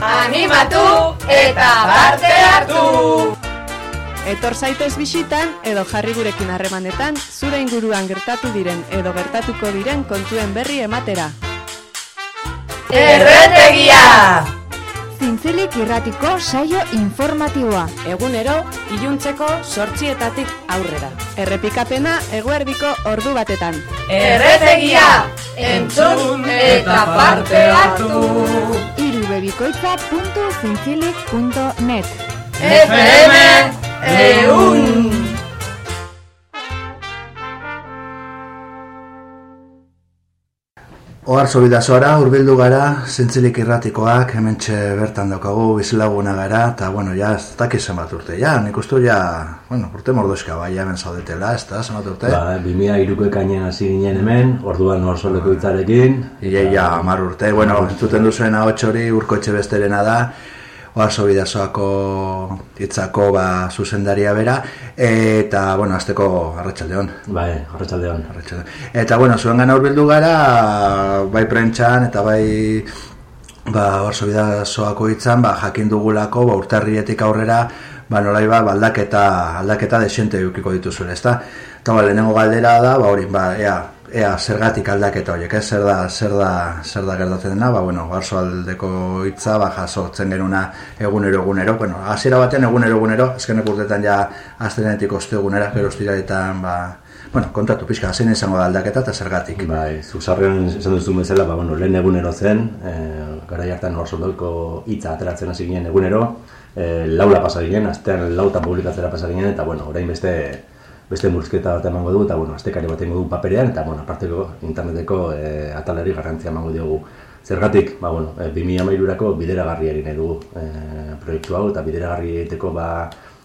Animatu eta parte hartu! etor zaitez bisitan edo jarri gurekin harremanetan zure inguruan gertatu diren edo gertatuko diren kontuen berri ematera. Erretegia! Zintzilik irratiko saio informatiboa. Egunero, iluntzeko sortzietatik aurrera. Errepikapena eguerdiko ordu batetan. Erretegia! Entzun eta parte hartu! irubebikoitza.zintzilik.net FM Eun! Oarzo bidazoara, urbildu gara, zintzilik irratikoak, hementxe bertan daukagu, bizilaguna gara, eta, bueno, ja, ez dakiz zenbat urte, ja, nik ustu ja, bueno, urte mordoska bai, hemen zaudetela, ez da, zenbat urte? Ba, 2000 iruko ekainen hasi ginen hemen, orduan orsoleko hitzarekin. Ia, ja, amar urte, bueno, entzuten duzuen hau hori urko etxe besterena da, oarzo bidazoako hitzako ba, zuzendaria bera, eta, bueno, azteko arratsaldeon. Bai, arratsaldeon. Eta, bueno, zuen gana urbildu gara, bai prentxan, eta bai ba, oarzo bidazoako hitzan, ba, jakin dugulako, ba, urtarrietik aurrera, ba, nolai ba, aldaketa, aldaketa desente eukiko dituzuela, ezta? Eta, ba, lehenengo galdera da, ba, hori, ba, ea, ea zergatik aldaketa horiek, ez? Zer da, zer da, zer da gertatzen dena, ba, bueno, garzo aldeko hitza, ba, jasotzen genuna egunero egunero, bueno, hasiera batean egunero egunero, azkenek urtetan ja aztenetik oste egunera, pero ostiraetan, ba, bueno, kontatu pixka, zein izango da aldaketa eta zergatik. Bai, zuzarrean esan duzu bezala, ba, bueno, lehen egunero zen, e, gara jartan orsoldoko hitza ateratzen hasi ginen egunero, e, laula pasa ginen, astean lauta publikatzera pasa ginen, eta, bueno, orain beste beste murrizketa bat emango du eta bueno, astekari bat emango du paperean eta bueno, aparteko interneteko e, ataleri garrantzia emango diogu. Zergatik, ba bueno, e, 2013ko bideragarri egin dugu e, proiektu hau eta bideragarri egiteko ba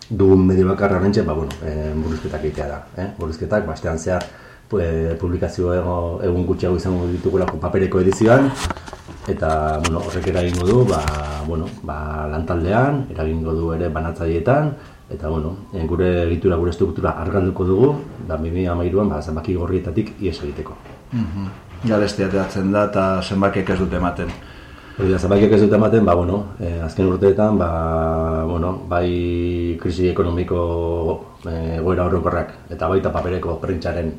dugun medio bakarra horrentxe, ba bueno, e, murrizketak egitea da, eh? Murrizketak bastean zehar e, publikazio egun gutxiago izango ditugulako papereko edizioan eta bueno, horrek eragingo du, ba, bueno, ba, lantaldean, eragingo du ere banatzaileetan, eta bueno, e, gure egitura, gure estruktura argalduko dugu, da 2013an ba zenbaki gorrietatik ies egiteko. Mhm. Ja beste ateratzen da eta zenbakiek ez dute ematen. Hori da, zenbakiek ez dute ematen, ba, bueno, e, azken urteetan, ba, bueno, bai krisi ekonomiko e, goera horrokorrak eta baita papereko prentsaren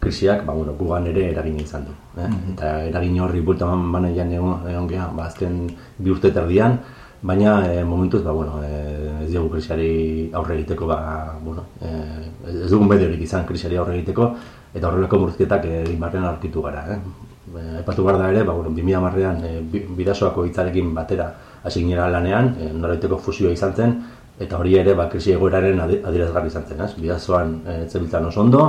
krisiak, ba, bueno, gugan ere eragin izan du. Eh? Eta eragin horri bulta man, maneian egon, egon geha, ba, azken bi urte terdian, baina e, momentuz, ba, bueno, e, ez dugu krisiari aurre egiteko, ba, bueno, e, ez dugun bediorik izan krisiari aurre egiteko, eta horrelako murrizketak egin barrean aurkitu gara. Eh? Epatu behar da ere, ba, bueno, 2000 marrean e, bidasoako hitzarekin batera hasi ginera lanean, e, noraiteko fusioa izan zen, eta hori ere, ba, krisi egoeraren adierazgarri izan zen, ez? Bidazoan e, zebiltzan oso ondo,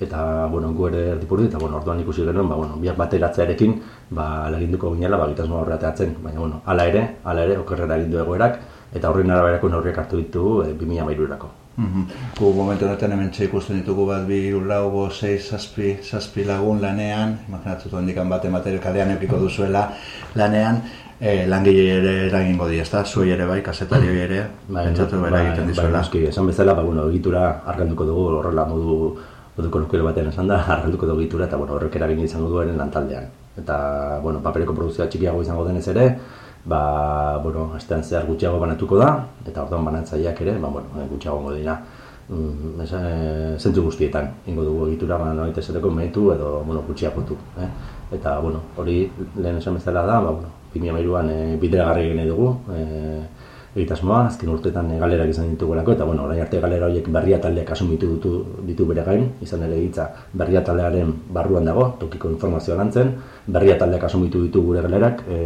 eta bueno, gu ere erdipurdi, eta bueno, orduan ikusi genuen, ba, bueno, biak bateratzearekin, ba, alaginduko ginela, ba, gitasmo horreteatzen, baina, bueno, ala ere, ala ere, okerrera egin du egoerak, eta horren araberako neurriak hartu ditugu e, 2000 erako. Mhm. Gu momentu honetan hemen ikusten ditugu bat bi lau bo, sei, zazpi, zazpi lagun lanean, imaginatzu handikan bat emater kalean eukiko duzuela lanean, e, langile ere eragingo di, ezta? Zuei ere bai, kasetari ere, Bai, pentsatu bera egiten bai, dizuela. noski, esan bezala, ba, bueno, egitura arganduko dugu, horrela modu modu kolokero batean esan da, argalduko dugu egitura, eta bueno, horrek eragin izango duaren lantaldean. Eta, bueno, papereko produzioa txikiago izango denez ere, ba, bueno, astean zehar gutxiago banatuko da, eta orduan banatzaileak ere, ba, bueno, gutxiago dira. Mm, esa, e, zentzu guztietan, ingo dugu egitura, ba, noite esateko mehitu edo, bueno, gutxiagotu. Eh? Eta, bueno, hori lehen esan bezala da, ba, bueno, 2013an e, bideragarri egin dugu, e, egitasmoa, azken urteetan e, galerak izan ditugulako, eta bueno, orain arte galera horiek berria taldeak asumitu ditu, ditu bere gain, izan ere hitza berria taldearen barruan dago, tokiko informazioa lantzen, berria taldeak asumitu ditu gure galerak, e,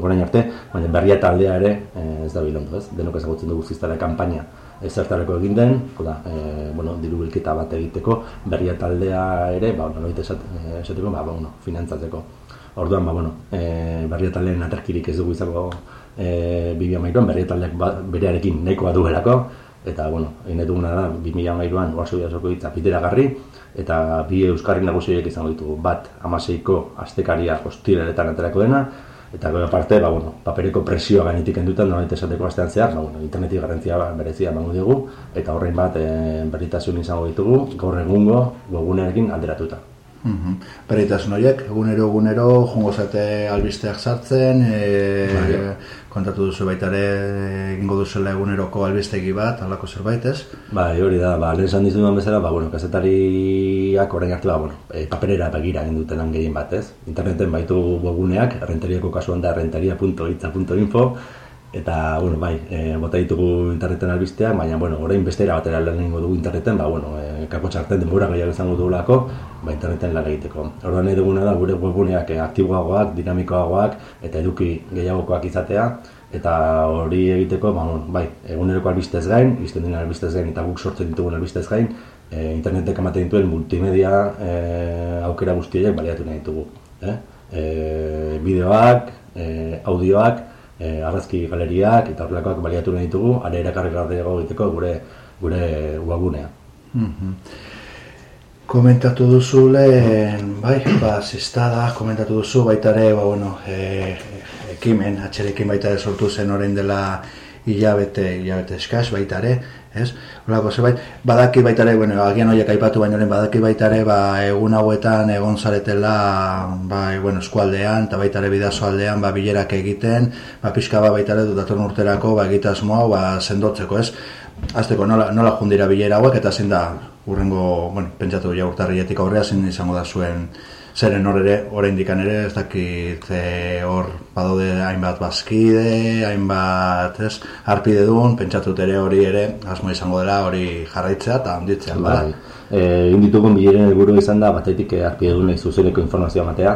orain arte, baina berria taldea ere e, ez da bilondo, ez? Denok ezagutzen dugu ziztara kanpaina ezertareko egin den, da, e, bueno, diru bilketa bat egiteko, berria taldea ere, ba, noit esat, esateko, ba, bueno, finantzatzeko. Orduan, ba, bueno, e, berrietalen aterkirik ez dugu izango e, 2008an, berrietaleak ba, berearekin nahikoa duelako, eta, bueno, egin duguna da, 2008an, oazu jasoko ditza, pitera eta bi euskarri nagusiek izango ditugu, bat, amaseiko astekaria hostileretan aterako dena, eta gero parte, ba, bueno, papereko presioa gainetik endutan, nola esateko astean zehar, ba, bueno, interneti garantzia berezia emango dugu, eta horrein bat e, berritasun izango ditugu, gaur egungo gogunearekin alderatuta. Mm Beritasun horiek, egunero egunero, jongo zate albisteak sartzen, e, kontatu duzu baita ere egingo duzela eguneroko albistegi bat, alako zerbait ez? Ba, hori da, ba, lehen esan dizudan bezala, ba, bueno, kasetariak orain hartu, ba, bueno, e, paperera begira egin duten gehien bat, ez? Interneten baitu webguneak, rentariako kasuan da rentaria.itza.info, Eta, bueno, bai, e, bota ditugu interneten albisteak, baina, bueno, orain bestera batera lan egingo dugu interneten, ba, bueno, e, kako txarten denbora gehiago izango dugulako, ba, interneten lan egiteko. Orduan nahi duguna da, gure webguneak e, aktiboagoak, dinamikoagoak, eta eduki gehiagokoak izatea, eta hori egiteko, ba, bueno, bai, eguneroko albistez gain, izten dinen albistez gain, eta guk sortzen ditugun albistez gain, e, internetek ematen dituen multimedia e, aukera guztiak baliatu nahi ditugu. Eh? E, bideoak, e, audioak, e, arrazki galeriak eta horrelakoak baliatu nahi ditugu, are erakarri garriago egiteko gure gure webgunea. Mm Komentatu duzu lehen, bai, ba, ziztada, komentatu duzu, baita ere, ba, bueno, e, ekimen, atxerekin baita ere sortu zen orain dela hilabete, hilabete eskaz, baita ere, ez? Horako zerbait, badaki baita ere, bueno, agian horiek aipatu baino badaki baita ere, ba, egun hauetan egon zaretela, ba, bueno, eskualdean, eta baita ere bidazo aldean, ba, bilerak egiten, ba, pixka ba, baita ere, datorn urterako, ba, egitasmoa, ba, sendotzeko, ez? Azteko, nola, nola jundira bilera hauek, eta zein da, urrengo, bueno, pentsatu ja urtarrietik aurrea, zein izango da zuen, zeren hor ere, oraindik ere, ez dakit hor badaude hainbat bazkide, hainbat, ez, arpide duen, pentsatut ere hori ere, asmo izango dela hori jarraitzea eta onditzea, bai. Eh, inditugun bileren helburu izan da batetik eh, arpide duen zuzeneko informazioa matea.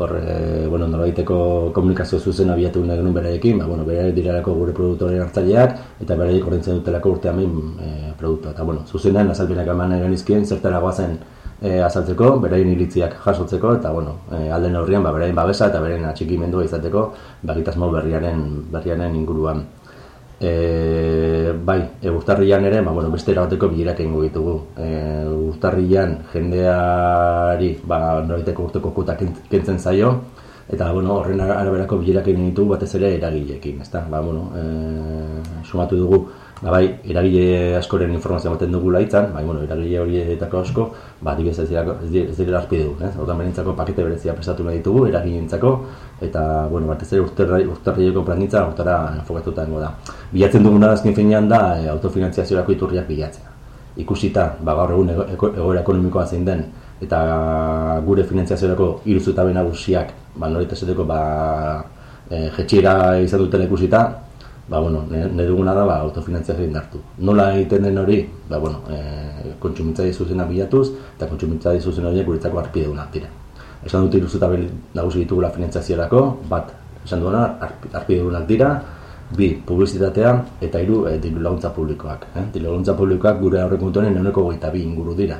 Hor, e, bueno, noraiteko komunikazio zuzen abiatu nahi genuen beraiekin, ba, bueno, beraik direlako gure produktoren hartzaileak, eta beraik ordentzen dutelako urte hamin e, produktua. Eta, bueno, zuzenean azalpenak eman nahi genizkien, zertara guazen e, azaltzeko, beraien iritziak jasotzeko eta bueno, e, alden aurrian ba beraien babesa eta beraien atxikimendua izateko bagitasmo berriaren berriaren inguruan. E, bai, e, urtarrian ere, ba, bueno, beste erabateko bilerak egingo ditugu. E, urtarrian jendeari ba, noraiteko urteko kuta kentzen zaio, eta bueno, horren araberako bilerak egin ditugu batez ere eragileekin, ezta? Ba, bueno, e, sumatu dugu Ba, bai, eragile askoren informazioa baten dugu laitzan, bai, bueno, eragile horietako asko, ba, dibes ez dira, ez dira arpide du, ez? Hortan berentzako pakete berezia prestatu nahi ditugu, eragileentzako eta, bueno, bat ez ere urtarrieko plangintza, urtara enfokatuta da. Bilatzen duguna azken finean da, e, autofinantziaziorako iturriak bilatzea. Ikusita, ba, gaur egun egoera ekonomikoa zein den, eta gure finantziaziorako iruzutabe nagusiak, ba, norita ba, e, jetxiera izan duten ikusita, ba, bueno, ne duguna da ba, autofinantzia indartu. Nola egiten den hori, ba, bueno, e, kontsumitza zuzena bilatuz, eta kontsumitza zuzen horiek guretzako arpide dira. Esan dut iruzuta nagusi ditugula finantziaziorako, bat, esan duena, arpide dira, bi, publizitatea, eta hiru e, diru laguntza publikoak. Eh? Diru laguntza publikoak gure aurrek mutuenen euneko goita bi inguru dira.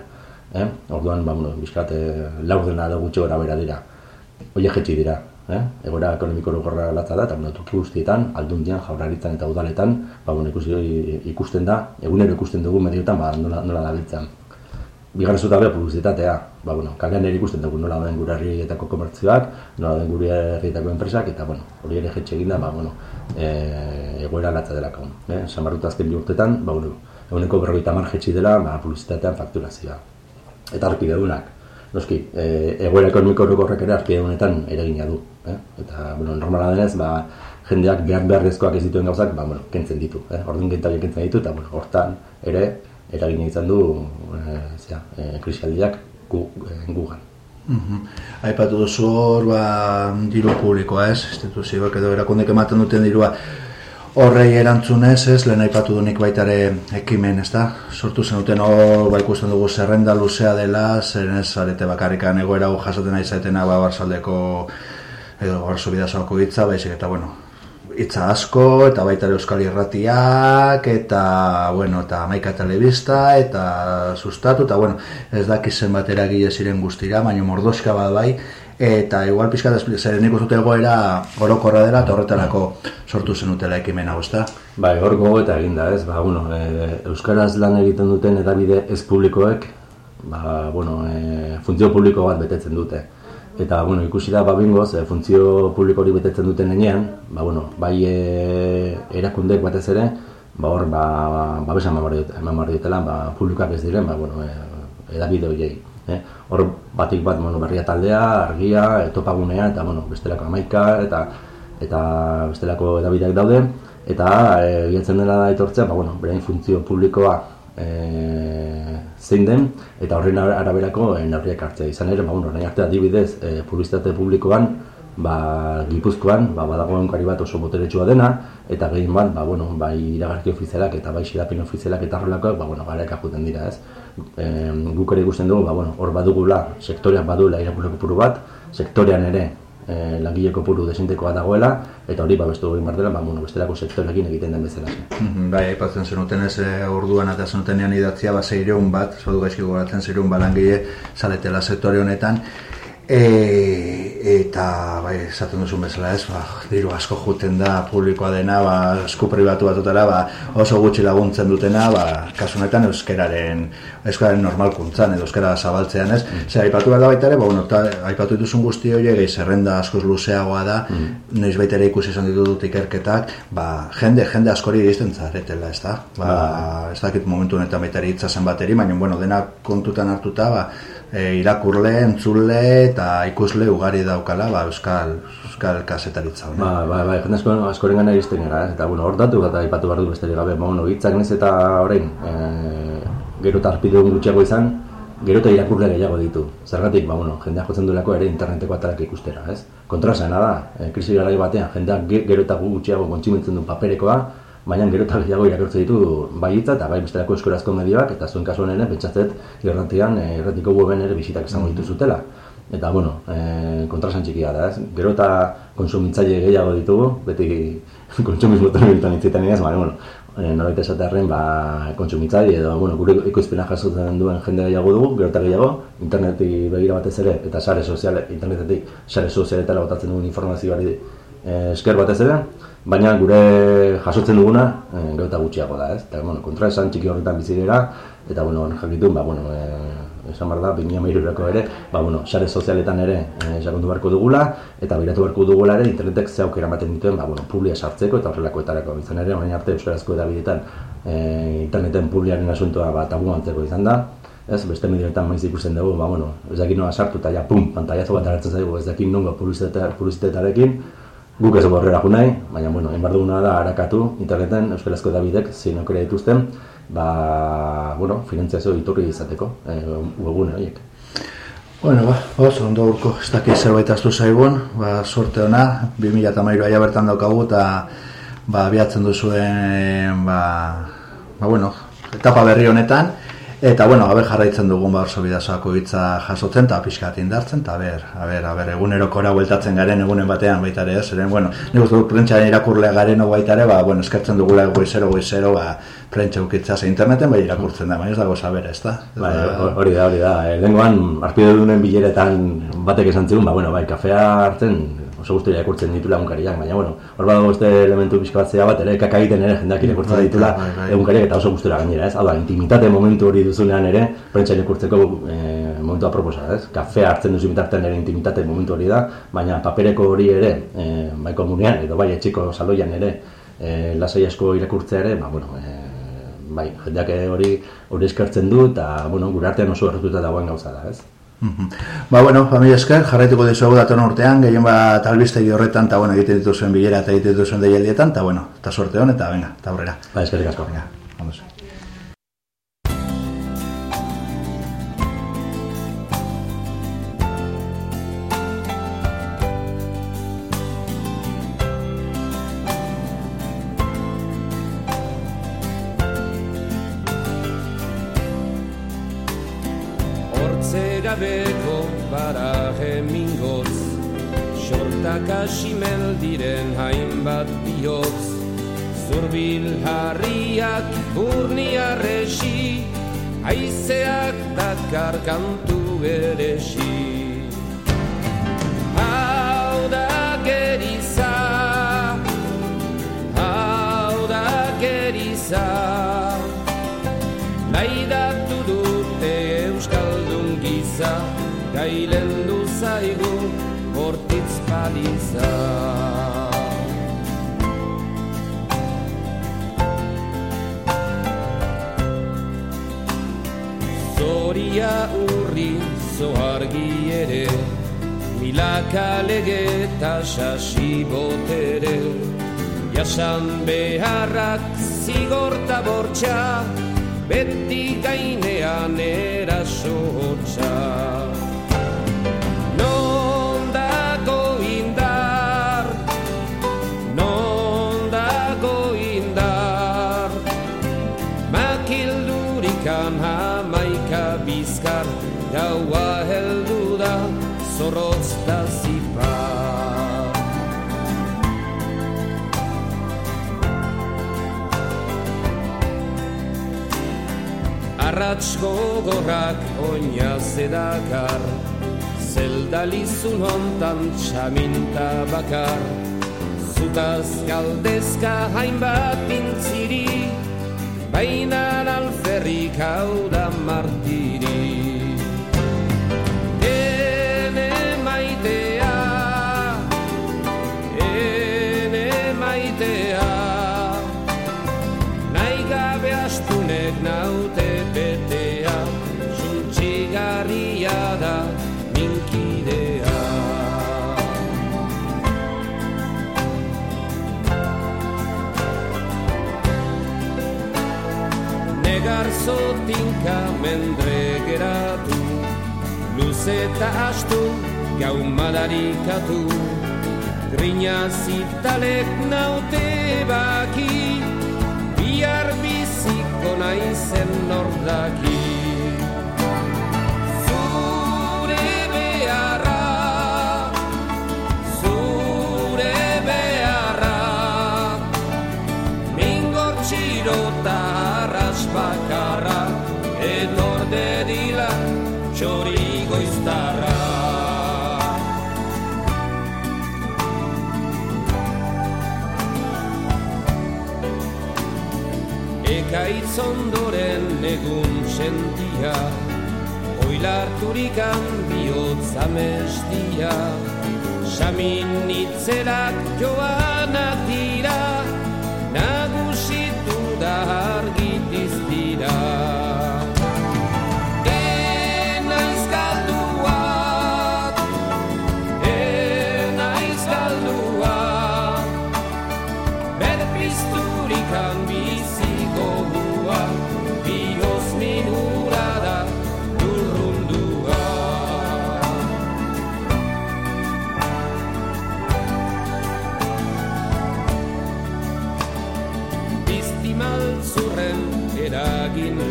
Eh? Orduan, ba, bueno, bizkat, e, laurdena da gutxe gora bera dira. Oie jetxi dira, eh? egoera ekonomiko lugorra latza da, eta bueno, toki guztietan, aldun dian, jauraritzen eta udaletan, ba, bueno, ikusi, ikusten da, egunero ikusten dugu mediotan, ba, nola, nola da biltzen. Bigarra zuta beha publizitatea, ba, bueno, kalean ere ikusten dugu nola den gure herrietako komertzioak, nola den gure herrietako enpresak, eta bueno, hori ere jetxe egin da, ba, bueno, e, egoera latza delako. Eh? Samarruta azken urtetan, ba, bueno, eguneko berroita mar jetxi dela, ba, publizitatean fakturazioa. Eta arpide dunak, noski, e, egoera ekonomiko horrek ere arpide honetan eragina du. Eh? Eta, bueno, normala denez, ba, jendeak behar beharrezkoak ez dituen gauzak, ba, bueno, kentzen ditu. Eh? Orduan gentabiak kentzen ditu, eta, bueno, hortan ere eragina izan du e, zera, e, krisialdiak gu, e, gugan. Mm Aipatu duzu hor, ba, diru publikoa ez, instituzioak edo erakundek ematen duten dirua, horrei erantzunez, ez, lehen aipatu dunik baitare ekimen, ez da? Sortu zenuten hor, ba, ikusten dugu zerrenda luzea dela, zen ez, arete bakarrikan egoera hau jasaten zaetena, ba, barzaldeko, edo, barzo bidazalko hitza, baizik, eta, bueno, hitza asko, eta baita euskal irratiak, eta, bueno, eta maika telebista, eta sustatu, eta, bueno, ez dakizen batera gile ziren guztira, baina mordoska bat bai, eta igual pixka zer nik uzute egoera orokorra dela eta horretarako sortu zenutela ekimen hau, ezta? Bai, hor gogo eta eginda, ez? Ba, bueno, e, Euskaraz lan egiten duten edabide ez publikoek, ba, bueno, e, funtzio publiko bat betetzen dute. Eta, bueno, ikusi da, babingoz, e, funtzio publiko hori betetzen duten enean, ba, bueno, bai e, erakundek batez ere, ba, hor, ba, ba, besan eman dutela, ba, publikoak ez diren, ba, bueno, e, edabide horiei. Eh? Hor batik bat bueno, berria taldea, argia, etopagunea eta bueno, bestelako amaika eta eta bestelako edabideak daude eta e, dela da etortzea, ba, bueno, berain funtzio publikoa e, zein den eta horren araberako e, neurriak hartzea izan ere, ba, bueno, nahi arte adibidez e, publizitate publikoan ba, Gipuzkoan ba, badagoen kari bat oso boteretsua dena eta gehien bat, ba, bueno, bai iragarki ofizialak eta bai xidapin ofizialak eta horrelakoak ba, bueno, gara ekakuten dira ez? E, guk ere ikusten dugu, ba, bueno, hor badugula, sektoreak badula irakurreko puru bat, sektorean ere e, langileko puru desintekoa dagoela, eta hori babestu egin behar dela, ba, bueno, bestelako sektorekin egiten den bezala. Mm bai, aipatzen zenuten ez e, orduan eta zenutenean idatzia, ba, zeireun bat, zodu gaizki goratzen zeireun balangile, zaletela sektore honetan, E, eta bai, esaten duzun bezala ez, ba, diru asko juten da publikoa dena, ba, esku pribatu batutara, ba, oso gutxi laguntzen dutena, ba, kasunetan euskeraren, euskararen normalkuntzan, edo euskara zabaltzean ez. Mm. Zer, aipatu behar da baita ere, ba, bueno, ta, aipatu dituzun guzti hori, gehi zerrenda askoz luzeagoa da, mm. noiz baita ere ikusi izan ditut ikerketak, ba, jende, jende askori egizten zaretela, ez da? Ba, ba. ez dakit momentu honetan baita ere itzazen bateri, baina, bueno, dena kontutan hartuta, ba, e, irakurle, entzule eta ikusle ugari daukala ba, euskal, euskal kasetaritza. Ba, ba, ba, jende asko, askoren gana iristen gara, eta bueno, hor datu eta ipatu behar du besterik gabe, ba, bueno, hitzak nez eta orain, e, gero eta gutxiago izan, gero eta irakurle gehiago ditu. Zergatik, ba, bueno, jendeak jotzen duelako ere interneteko atalak ikustera, ez? Kontrasena da, e, krisi gara batean, jendeak gero eta gutxiago kontsimitzen du paperekoa, baina gero eta gehiago irakurtze ditu bai hitza eta bai bestelako eskorazko medioak eta zuen kasuan ere pentsatzet irratian eh, irratiko weben ere bisitak izango mm. dituzutela. Eta bueno, e, kontrasan txikia da, ez? Gero eta konsumitzaile gehiago ditugu, beti kontsumismo terminitan itzitan ez, baina bueno, e, norbait esatearen ba, kontsumitzaile edo bueno, gure ikoizpena jasotzen duen jende gehiago dugu, gero eta gehiago, interneti begira batez ere, eta sare soziale, internetetik sare sozialetara botatzen dugun informazioari esker batez ere, baina gure jasotzen duguna e, gauta gutxiago da, ez? Eta, bueno, kontra esan txiki horretan bizi dira, eta, bueno, jakitun, ba, bueno, e, esan behar da, bimia meirurako ere, ba, bueno, sare sozialetan ere e, jakontu beharko dugula, eta biratu beharko dugula ere, internetek ze aukera ematen dituen, ba, bueno, publia sartzeko eta horrelako etarako izan ere, orain arte euskarazko edabidetan e, interneten publiaren asuntoa ba, tabu antzeko izan da, ez, beste medioetan maiz ikusten dugu, ba, bueno, ez dakin noa sartu eta ja, pum, pantaiazo bat hartzen zaigu, ez dakin nongo publizitetarekin, guk ez horrela nahi, baina, bueno, enbar duguna da harakatu interneten euskarazko edabidek zein aukera dituzten, ba, bueno, finantziazio iturri izateko, e, webune horiek. Bueno, ba, oso ondo urko, ez dakit zerbait aztu zaigun, ba, sorte ona, 2008 aia bertan daukagu, eta ba, biatzen duzuen, ba, ba, bueno, etapa berri honetan, Eta, bueno, haber jarraitzen dugun ba orso bidazoako hitza jasotzen eta pixkat indartzen, eta haber, haber, haber, egunerokora bueltatzen garen egunen batean baita ere, zeren, bueno, nik uste dut prentsaren irakurle garen baita ere, ba, bueno, eskertzen dugula goizero, goizero, ba, prentsa ukitza ze interneten, bai irakurtzen da, baina ez dago saber, ez da? Bai, hori da, hori da, e, lenguan, arpide dunen bileretan batek esan zigun, ba, bueno, bai, kafea hartzen, oso guztu irakurtzen ditu lagunkariak, baina, bueno, hor badago este elementu pixka bat ere, kakaiten ere, jendeak irakurtzen bai, ditula bai, bai. egunkariak eta oso guztura gainera, ez? Hau da, intimitate momentu hori duzunean ere, prentsa irakurtzeko e, momentu aproposa, ez? Kafea hartzen duzu bitartean ere intimitate momentu hori da, baina papereko hori ere, e, bai komunean, edo bai etxiko saloian ere, e, lasai asko irakurtzea ere, ba, bueno, e, bai, jendeak hori hori eskartzen du, eta, bueno, gure artean oso erretuta dagoen gauza da, ez? Ba, bueno, familia esker, jarraituko dizuegu datorn urtean, gehien bat albistegi horretan, eta, bueno, egiten dituzuen bilera eta egiten dituzuen deialdietan, eta, bueno, eta sorte hon, eta, venga, eta aurrera. Ba, eskerik asko. Venga, vamos. zera beko baraje mingoz. Xortak asimel diren hainbat bihotz. Zurbil harriak burni arresi Aizeak dakar kantu eresi. Hau da geriza Hau da geriza. Gailen du zaigu Hortitz paliza Zoria urri zoargi ere Milaka lege eta sasi botere. Jasan beharrak zigorta bortxa Beti gainean eraso zorrotz da zipar Arratx gogorrak oina zedakar Zeldalizun hontan txaminta bakar. Zutaz galdezka hainbat intziri Baina alferrik hau da martiri zotinka mendre geratu Luze eta astu gau madarikatu. Grina zitalek naute baki Bihar biziko naizen nordaki Ekaitz ondoren egun sentia Oilarturikan bihotz amestia Samin itzelak joanak dira Nagusitu da argitiz dira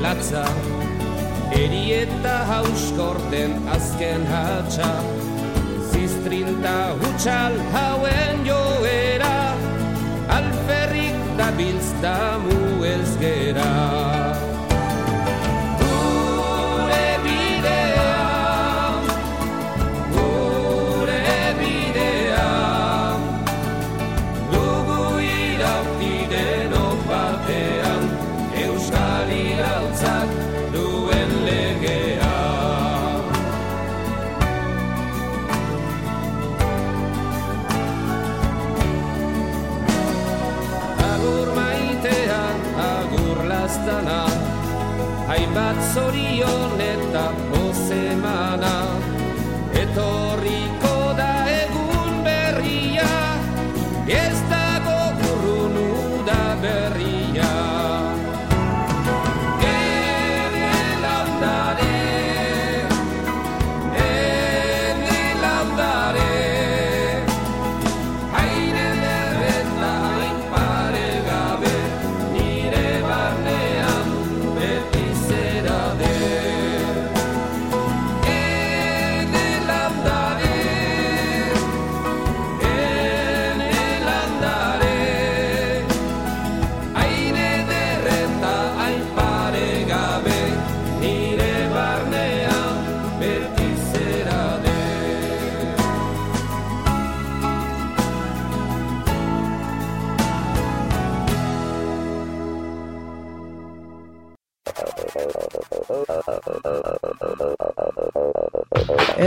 latza Eri eta hauskorten azken hatxa Ziztrinta hutsal hauen joera Alferrik da bilzta muez Hainbat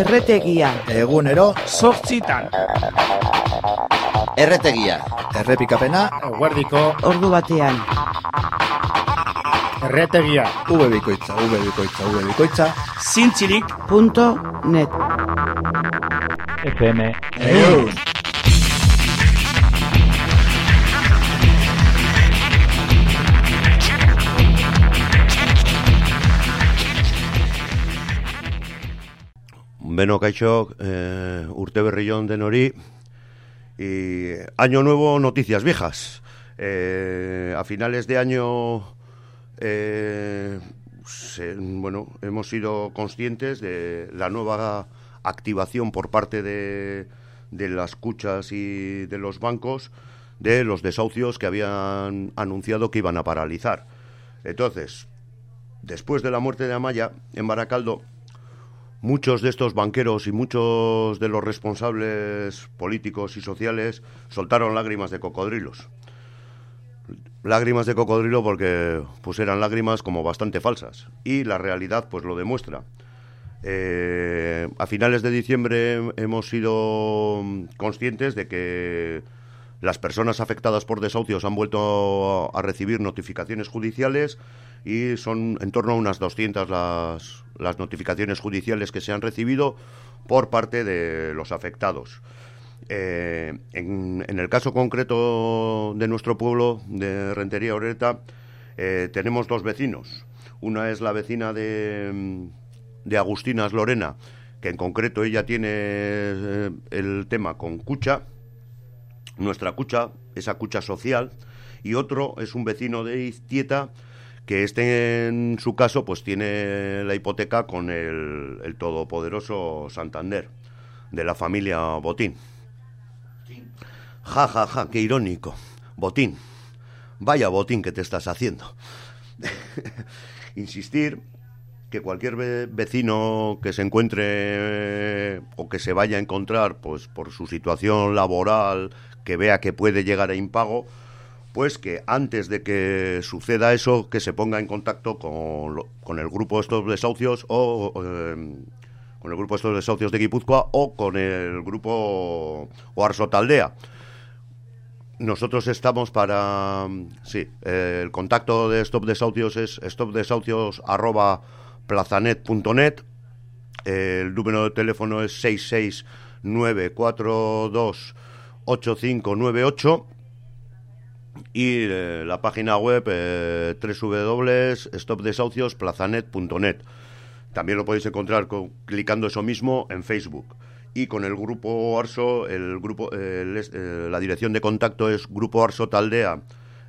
Erretegia. Egunero. Zortzitan. Erretegia. Errepikapena. Guardiko. Ordu batean. Erretegia. V bikoitza, V bikoitza, V bikoitza. Zintzilik. Punto net. FM. Egun. Beno, kaixo, eh, urte den hori, y año nuevo, noticias viejas. Eh, a finales de año, eh, bueno, hemos sido conscientes de la nueva activación por parte de, de las cuchas y de los bancos de los desahucios que habían anunciado que iban a paralizar. Entonces, después de la muerte de Amaya en Baracaldo, muchos de estos banqueros y muchos de los responsables políticos y sociales soltaron lágrimas de cocodrilos. Lágrimas de cocodrilo porque pues eran lágrimas como bastante falsas y la realidad pues lo demuestra. Eh, a finales de diciembre hemos sido conscientes de que las personas afectadas por desahucios han vuelto a recibir notificaciones judiciales y son en torno a unas 200 las, las notificaciones judiciales que se han recibido por parte de los afectados. Eh, en, en el caso concreto de nuestro pueblo, de Rentería Oreta, eh, tenemos dos vecinos. Una es la vecina de, de Agustinas Lorena, que en concreto ella tiene eh, el tema con Cucha, nuestra Cucha, esa Cucha social, y otro es un vecino de Iztieta, que este en su caso pues tiene la hipoteca con el, el todopoderoso Santander, de la familia Botín. Ja, ja, ja, qué irónico. Botín. Vaya botín que te estás haciendo. Insistir que cualquier ve- vecino que se encuentre o que se vaya a encontrar, pues por su situación laboral, que vea que puede llegar a impago, pues que antes de que suceda eso, que se ponga en contacto con, con el grupo de estos desahucios o eh, con el grupo de estos desahucios de Guipúzcoa o con el grupo Oarso Taldea. Nosotros estamos para... Sí, eh, el contacto de Stop Desahucios es stopdesahucios.plazanet.net El número de teléfono es 669428598 y eh, la página web eh, También lo podéis encontrar con- clicando eso mismo en Facebook. Y con el grupo Arso, el grupo, eh, eh, la dirección de contacto es grupoarsotaldea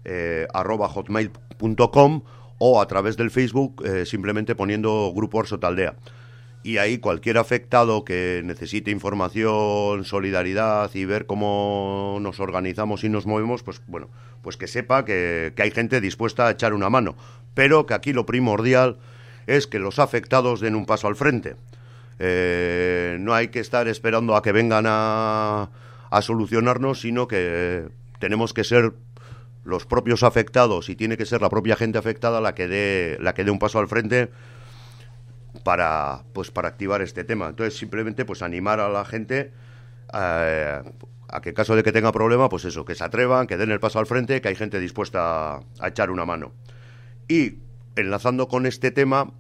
eh, arroba hotmail.com o a través del Facebook simplemente poniendo Grupo Arso Taldea. Y ahí cualquier afectado que necesite información, solidaridad y ver cómo nos organizamos y nos movemos, pues bueno, pues que sepa que, que hay gente dispuesta a echar una mano. Pero que aquí lo primordial es que los afectados den un paso al frente. Eh, no hay que estar esperando a que vengan a, a solucionarnos, sino que tenemos que ser los propios afectados y tiene que ser la propia gente afectada la que dé la que dé un paso al frente para pues para activar este tema. Entonces simplemente pues animar a la gente eh, a que en caso de que tenga problema, pues eso, que se atrevan, que den el paso al frente, que hay gente dispuesta a, echar una mano. Y enlazando con este tema,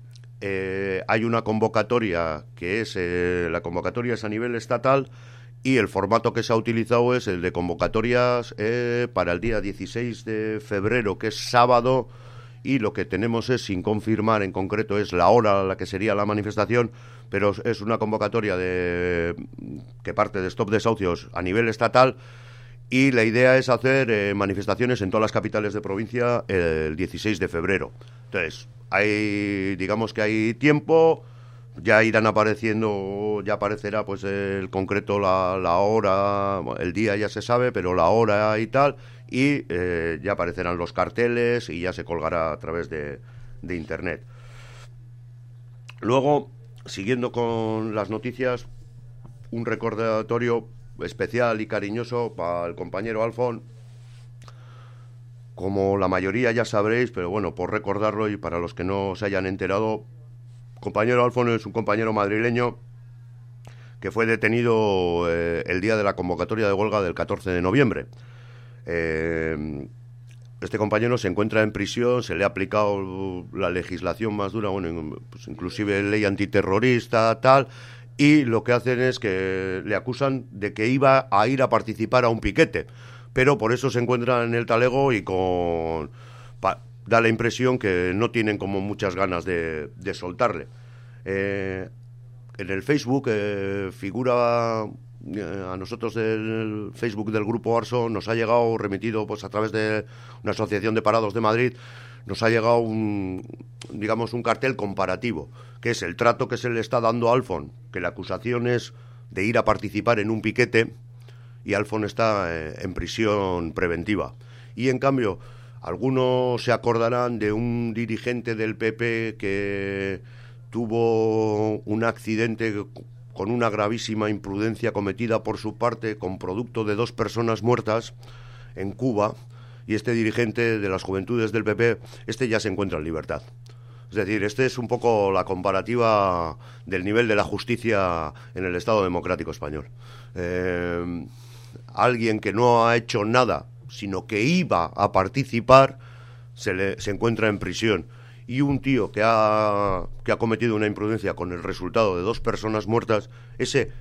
eh, hay una convocatoria que es eh, la convocatoria es a nivel estatal y el formato que se ha utilizado es el de convocatorias para el día 16 de febrero, que es sábado, y lo que tenemos es, sin confirmar en concreto, es la hora a la que sería la manifestación, pero es una convocatoria de, que parte de Stop Desahucios a nivel estatal y la idea es hacer eh, manifestaciones en todas las capitales de provincia el 16 de febrero. Entonces, hay, digamos que hay tiempo, ya irán apareciendo, ya aparecerá pues el concreto, la, la hora, el día ya se sabe, pero la hora y tal, y eh, ya aparecerán los carteles y ya se colgará a través de, de internet. Luego, siguiendo con las noticias, un recordatorio especial y cariñoso para el compañero Alfón. Como la mayoría ya sabréis, pero bueno, por recordarlo y para los que no se hayan enterado, compañero Alfon es un compañero madrileño que fue detenido eh, el día de la convocatoria de huelga del 14 de noviembre. Eh, este compañero se encuentra en prisión, se le ha aplicado la legislación más dura, bueno, pues inclusive ley antiterrorista, tal, y lo que hacen es que le acusan de que iba a ir a participar a un piquete, pero por eso se encuentra en el talego y con... da la impresión que no tienen como muchas ganas de, de soltarle. Eh, en el Facebook eh, figura a nosotros del Facebook del grupo Arso nos ha llegado remitido pues a través de una asociación de parados de Madrid nos ha llegado un digamos un cartel comparativo que es el trato que se le está dando a Alfon que la acusación es de ir a participar en un piquete y Alfon está eh, en prisión preventiva. Y en cambio algunos se acordarán de un dirigente del PP que tuvo un accidente con una gravísima imprudencia cometida por su parte con producto de dos personas muertas en Cuba y este dirigente de las juventudes del PP, este ya se encuentra en libertad. Es decir, este es un poco la comparativa del nivel de la justicia en el Estado Democrático Español. Eh, alguien que no ha hecho nada, sino que iba a participar, se, le, se encuentra en prisión y un tío que ha, que ha cometido una imprudencia con el resultado de dos personas muertas, ese,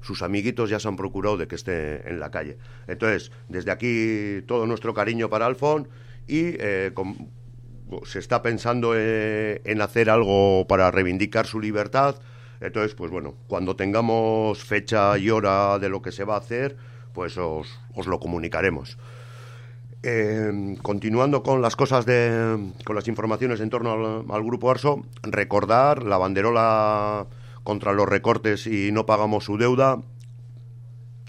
sus amiguitos ya se han procurado de que esté en la calle. Entonces, desde aquí todo nuestro cariño para Alfon y eh, se está pensando eh, en hacer algo para reivindicar su libertad. Entonces, pues bueno, cuando tengamos fecha y hora de lo que se va a hacer, pues os, os lo comunicaremos. Eh, continuando con las cosas de. con las informaciones en torno al, grupo Arso, recordar la banderola contra los recortes y no pagamos su deuda.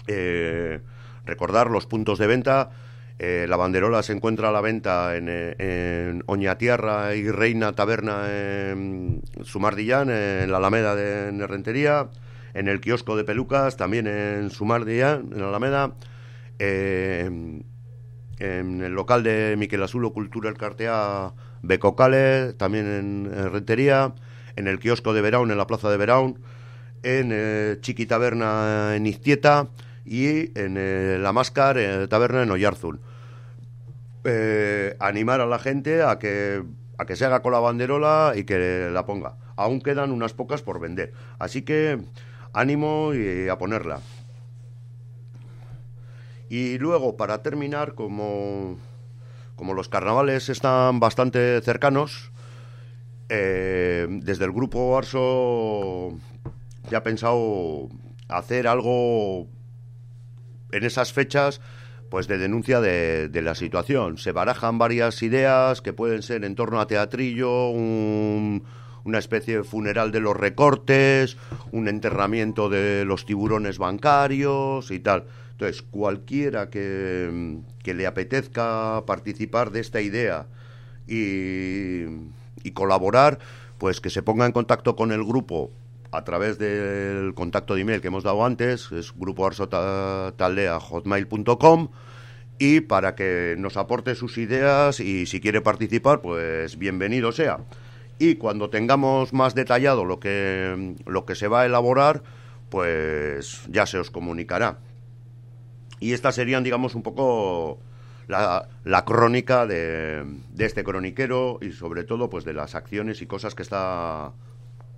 Eh, recordar los puntos de venta. Eh, la banderola se encuentra a la venta en, eh, en Oñatierra y Reina Taberna en Sumardillán, en la Alameda de en Rentería, en el kiosco de pelucas, también en Sumardillán, en la Alameda. Eh, en el local de Miquel Asulo Cultura El Cartea Becocale, también en, en Rentería, en el kiosco de Veraun, en la plaza de Veraun, en eh, Chiqui Taberna en Iztieta y en eh, La Máscar eh, Taberna en Oyarzun. Eh, animar a la gente a que, a que se haga con la banderola y que la ponga. Aún quedan unas pocas por vender. Así que ánimo y a ponerla. Y luego, para terminar, como, como los carnavales están bastante cercanos, eh, desde el grupo Arso ya ha pensado hacer algo en esas fechas pues de denuncia de, la situación. Se barajan varias ideas que pueden ser en torno a teatrillo, un, una especie de funeral de los recortes, un enterramiento de los tiburones bancarios y tal. Entonces, cualquiera que, le apetezca participar de esta idea y, y colaborar, pues que se ponga en contacto con el grupo a través del contacto de email que hemos dado antes, es grupoarsotaldea.hotmail.com y para que nos aporte sus ideas y si quiere participar, pues bienvenido sea. Y cuando tengamos más detallado lo que, lo que se va a elaborar, pues ya se os comunicará. Y estas serían, digamos, un poco la, la crónica de, de este croniquero y sobre todo pues de las acciones y cosas que está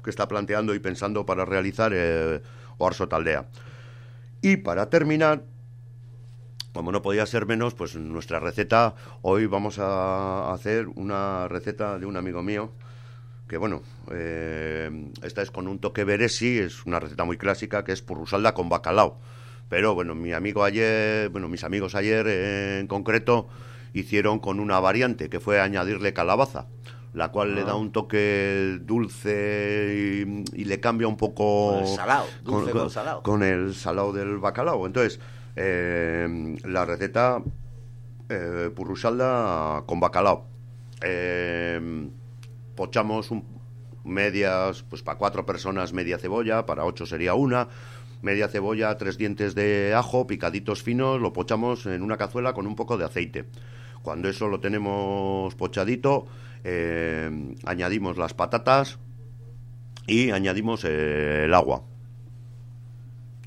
que está planteando y pensando para realizar eh, Oarso Taldea. Y para terminar, como no podía ser menos, pues nuestra receta, hoy vamos a hacer una receta de un amigo mío, que bueno, eh, esta es con un toque beresi, es una receta muy clásica, que es purrusalda con bacalao. Pero bueno, mi amigo ayer, bueno, mis amigos ayer eh, en concreto, hicieron con una variante, que fue añadirle calabaza la cual Ah. le da un toque dulce y, y le cambia un poco Con el salao, dulce con salao. con el salado del bacalao. Entonces, eh, la receta eh, purrusalda con bacalao. Eh, pochamos un- medias, pues para cuatro personas media cebolla, para ocho sería una. Media cebolla, tres dientes de ajo, picaditos finos, lo pochamos en una cazuela con un poco de aceite. Cuando eso lo tenemos pochadito, eh, añadimos las patatas, y añadimos eh, el agua.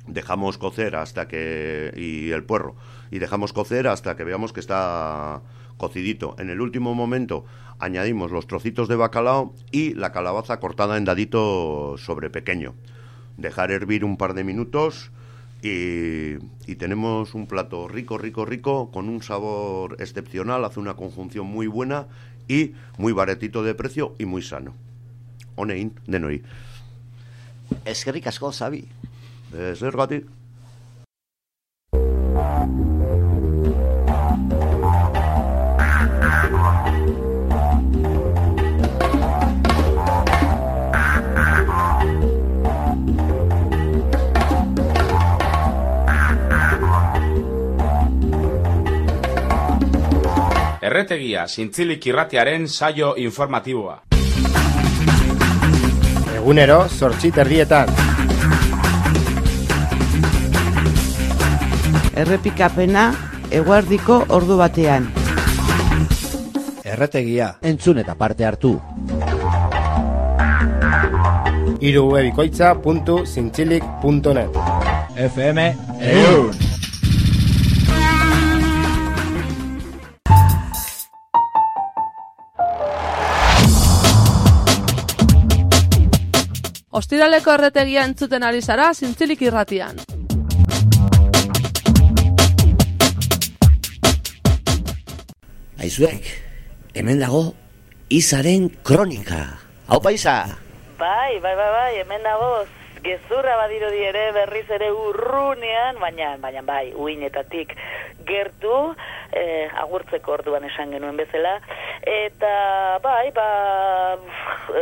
Dejamos cocer hasta que... y el puerro. Y dejamos cocer hasta que veamos que está cocidito. En el último momento añadimos los trocitos de bacalao y la calabaza cortada en dadito sobre pequeño. Dejar hervir un par de minutos y, y tenemos un plato rico, rico, rico, con un sabor excepcional, hace una conjunción muy buena y muy baratito de precio y muy sano. Onein, denoi. Eskerrik asko, Zabi. Zergatik. Erretegia, zintzilik irratiaren saio informatiboa. Egunero, sortxi terdietan. Errepikapena, eguardiko ordu batean. Erretegia. Entzun eta parte hartu. irubebikoitza.zintzilik.net FM EUN. Ostiraleko erretegia entzuten ari zara zintzilik irratian. Aizuek, hemen dago izaren kronika. Hau paisa! Bai, bai, bai, bai, hemen dago gezurra badiro ere berriz ere urrunean, baina, baina bai, uinetatik gertu, eh, agurtzeko orduan esan genuen bezala, eta bai, ba,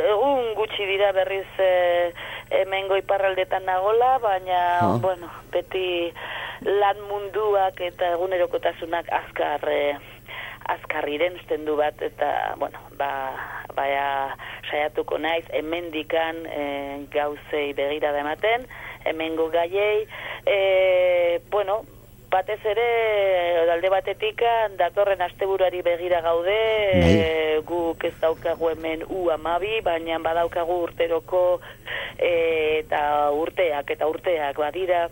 egun gutxi dira berriz eh, hemengo iparraldetan nagola, baina, Ah. bueno, beti lan munduak eta egunerokotasunak azkar eh, azkar irensten du bat eta bueno, ba, baia saiatuko naiz hemendikan e, gauzei begirada ematen, hemengo gaiei, e, bueno, batez ere alde batetik datorren asteburuari begira gaude, e, guk ez daukagu hemen u amabi, baina badaukagu urteroko e, eta urteak eta urteak badira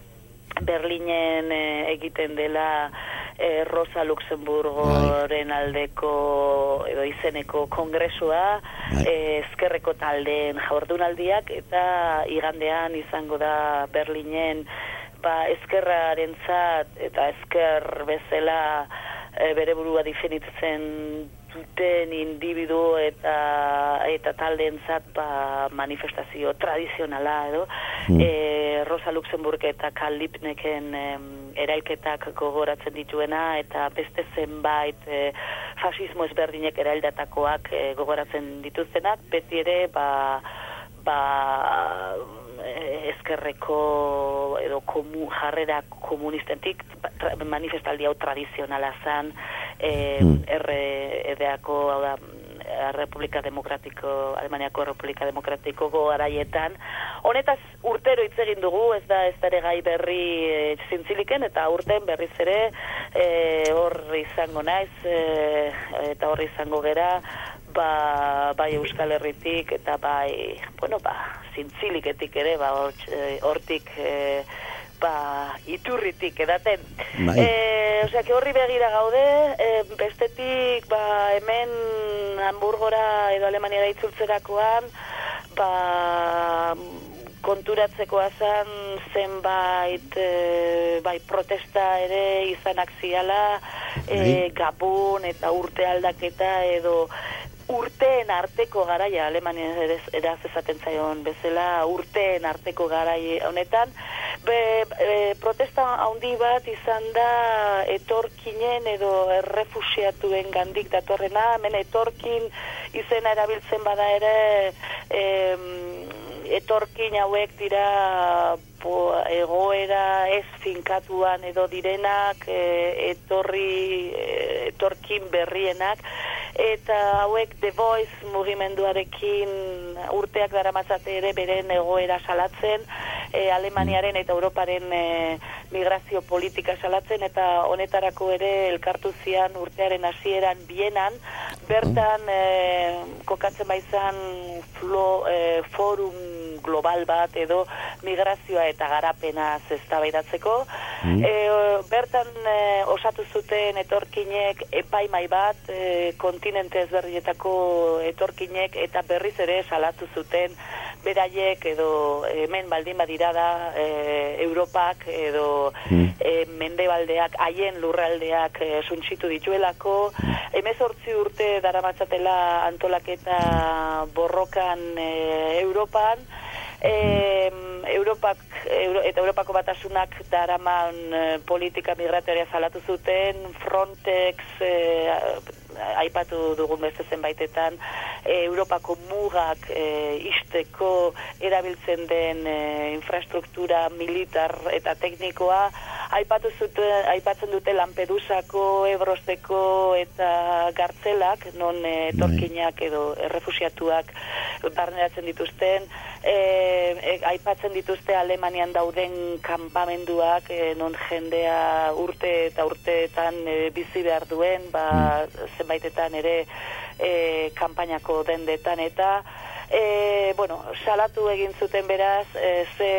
Berlinen e, egiten dela e, Rosa Luxemburgoren aldeko edo izeneko kongresua e, ezkerreko taldeen jaurdunaldiak eta igandean izango da Berlinen ba, ezkerrarentzat eta ezker bezala e, bere burua definitzen duten individu eta eta taldeentzat ba, manifestazio tradizionala edo. E, Rosa Luxemburg eta Karl Liebknechen em, erailketak gogoratzen dituena eta beste zenbait e, fasismo ezberdinek eraildatakoak e, gogoratzen dituztenak. Beti ere ba, ba ezkerreko edo komu, jarrera komunistentik tra- manifestaldi hau tradizionala zan e, RDako hau da Republika Demokratiko, Alemaniako Republika Demokratiko garaietan. Honetaz urtero hitz egin dugu, ez da ez da ere gai berri e, zintziliken, eta urten berriz ere e, hor izango naiz, e, eta hor izango gera, ba, bai Euskal Herritik, eta bai, bueno, ba, zintziliketik ere, ba, e, hortik, e, ba, iturritik edaten. Bai. E, osea, que horri begira gaude, e, bestetik, ba, hemen Hamburgora edo Alemaniara itzultzerakoan, ba, konturatzekoa zen zenbait e, bai protesta ere izanak ziala e, Bai. Gabon eta urte aldaketa edo urteen arteko garaia Alemania ere eraz esaten zaion bezala urteen arteko garai honetan. Be, e, protesta handi bat izan da etorkinen edo errefusiatuen gandik datorrena. Hemen etorkin izena erabiltzen bada ere em, etorkin hauek dira po, egoera ez finkatuan edo direnak e, etorri e, etorkin berrienak eta hauek The Voice mugimenduarekin urteak daramatzate ere beren egoera salatzen e, Alemaniaren eta Europaren e, migrazio politika salatzen eta honetarako ere elkartu zian urtearen hasieran bienan Bertan e, kokatzen baizan flo, e, forum global bat edo migrazioa eta garapena zeztabaidatzeko. Mm. E, bertan e, osatu zuten etorkinek epaimai bat e, kontinente ezberdinetako etorkinek eta berriz ere salatu zuten beraiek edo hemen baldin badira da e, Europak edo e, mendebaldeak haien lurraldeak e, suntsitu dituelako. Hemezortzi urte daramatzatela antolaketa borrokan e, Europan. E, Europak Euro, eta Europako batasunak daraman e, politika migratoria salatu zuten Frontex e, aipatu dugun beste zenbaitetan e, Europako mugak e, isteko erabiltzen den e, infrastruktura militar eta teknikoa aipatu zuten, aipatzen dute Lampedusako, Ebrosteko eta Gartzelak non e, torkinak edo errefusiatuak barneratzen dituzten e, e, aipatzen dituzte Alemanian dauden kanpamenduak e, non jendea urte eta urteetan e, bizi behar duen ba, zenbaitetan ere e, kanpainako dendetan eta e, bueno, salatu egin zuten beraz e, ze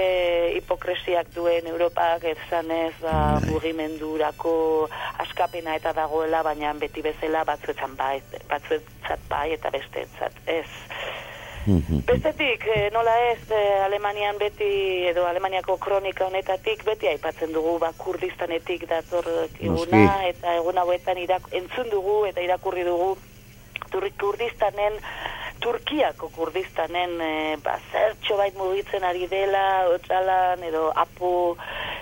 hipokresiak duen Europak ezan ez ba, mugimendurako askapena eta dagoela baina beti bezala batzuetan bai, batzuetzat bai eta besteetzat ez Bestetik, eh, nola ez, eh, Alemanian beti, edo Alemaniako kronika honetatik, beti aipatzen dugu, ba, kurdistanetik dator eguna, eta egun hauetan irak, entzun dugu eta irakurri dugu Tur kurdistanen, Turkiako kurdistanen, e, ba, zertxo bait mugitzen ari dela, otzalan, edo apu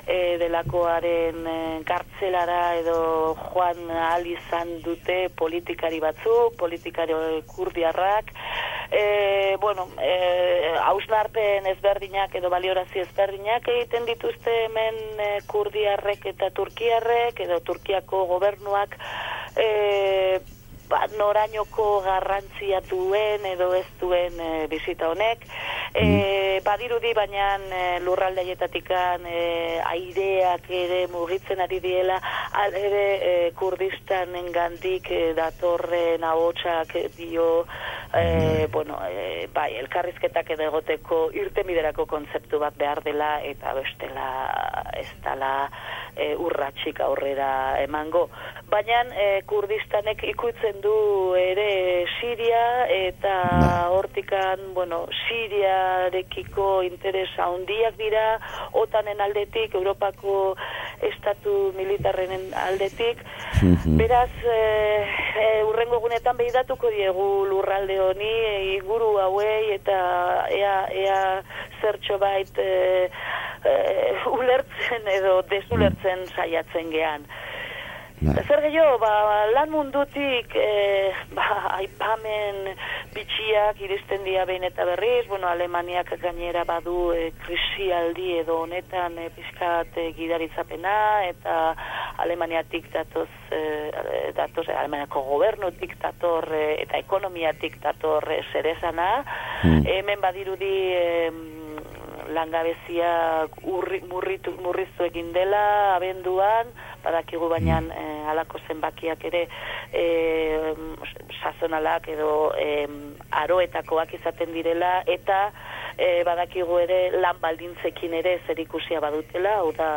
e, delakoaren e, gartzelara, edo joan ahal izan dute politikari batzu, politikari kurdiarrak, e, bueno, e, hausnarpen ezberdinak edo baliorazi ezberdinak egiten dituzte hemen e, kurdiarrek eta turkiarrek edo turkiako gobernuak e, ba, norainoko garrantzia duen edo ez duen e, bizita honek. E, badirudi baina e, lurralde haietatikan e, aireak ere mugitzen ari diela, ere e, kurdistanen gandik e, datorren ahotsak dio e, bueno, e, bai, elkarrizketak edo egoteko irtenbiderako kontzeptu bat behar dela eta bestela ez dela e, urratxik aurrera emango. Baina e, kurdistanek ikutzen du ere Siria eta hortikan, bueno, Siriarekiko interesa handiak dira, otanen aldetik, Europako estatu militarrenen aldetik, Beraz, e, e, urrengo egunetan behidatuko diegu lurralde honi, e, inguru hauei eta ea, ea zertxo bait e, e, ulertzen edo desulertzen saiatzen gean. Zer gehiago, ba, lan mundutik e, ba, aipamen bitxiak iristen dia behin eta berriz, bueno, Alemaniak gainera badu e, krisialdi edo honetan e, pizkat e, gidaritzapena eta Alemaniatik datoz, e, datoz e, Alemaniako gobernutik dator e, eta ekonomiatik dator e, zerezana. Hemen badirudi e, langabezia urri, murritu, murriztu egin dela abenduan, badakigu baina e, alako zenbakiak ere e, sazonalak edo e, aroetakoak izaten direla eta e, badakigu ere lan baldintzekin ere zerikusia badutela, hau da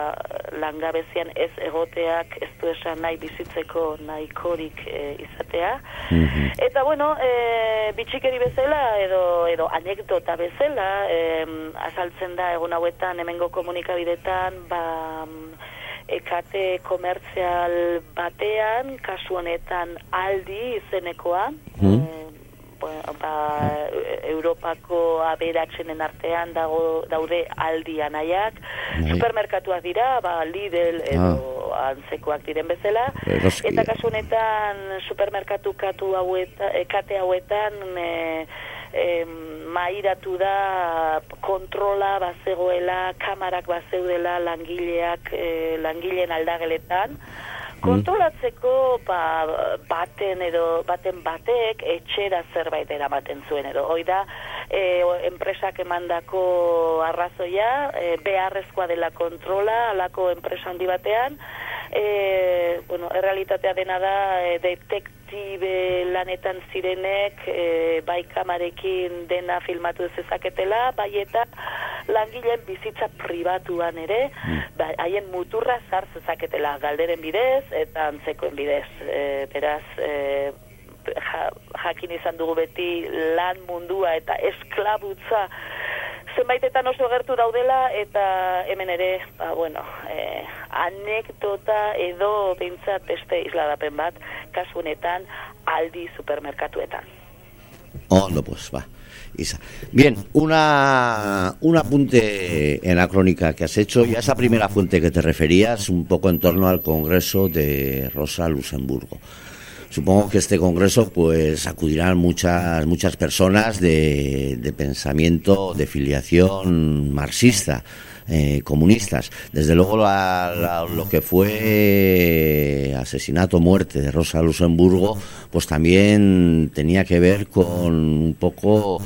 langabezian ez egoteak ez du esan nahi bizitzeko nahikorik e, izatea. Eta bueno, e, bitxikeri bezala edo, edo anekdota bezala e, azaltzen da egun hauetan hemengo komunikabidetan ba, ekate komertzial batean, kasu honetan aldi izenekoa, ba, Europako aberatsenen artean dago daude aldi anaiak, supermerkatuak dira, ba, Lidl edo antzekoak diren bezala, eta kasu honetan supermerkatu katu hauetan, kate hauetan, e, e, mairatu da kontrola bazegoela, kamarak bazeudela langileak, e, langileen aldageletan, kontrolatzeko ba, baten edo baten batek etxera zerbait eramaten zuen edo. Hoi da e, enpresak emandako arrazoia e, beharrezkoa dela kontrola alako enpresa handi batean e, bueno, errealitatea dena da e, detektibe lanetan zirenek e, bai kamarekin dena filmatu zezaketela, bai eta langileen bizitza pribatuan ere, bai, haien muturra zar zezaketela galderen bidez eta antzekoen bidez. E, beraz, e, ja, jakin izan dugu beti lan mundua eta esklabutza zenbaitetan oso gertu daudela eta hemen ere, ba, bueno, eh, anekdota edo behintzat beste isladapen bat, kasu honetan aldi supermerkatuetan. Ondo, pues va. Isa. Bien, una, un apunte en la crónica que has hecho, y a esa primera fuente que te referías, un poco en torno al Congreso de Rosa Luxemburgo. Supongo que este congreso pues acudirán muchas muchas personas de, de pensamiento, de filiación marxista, eh, comunistas. Desde luego la- lo que fue asesinato, muerte de Rosa Luxemburgo, pues también tenía que ver con un poco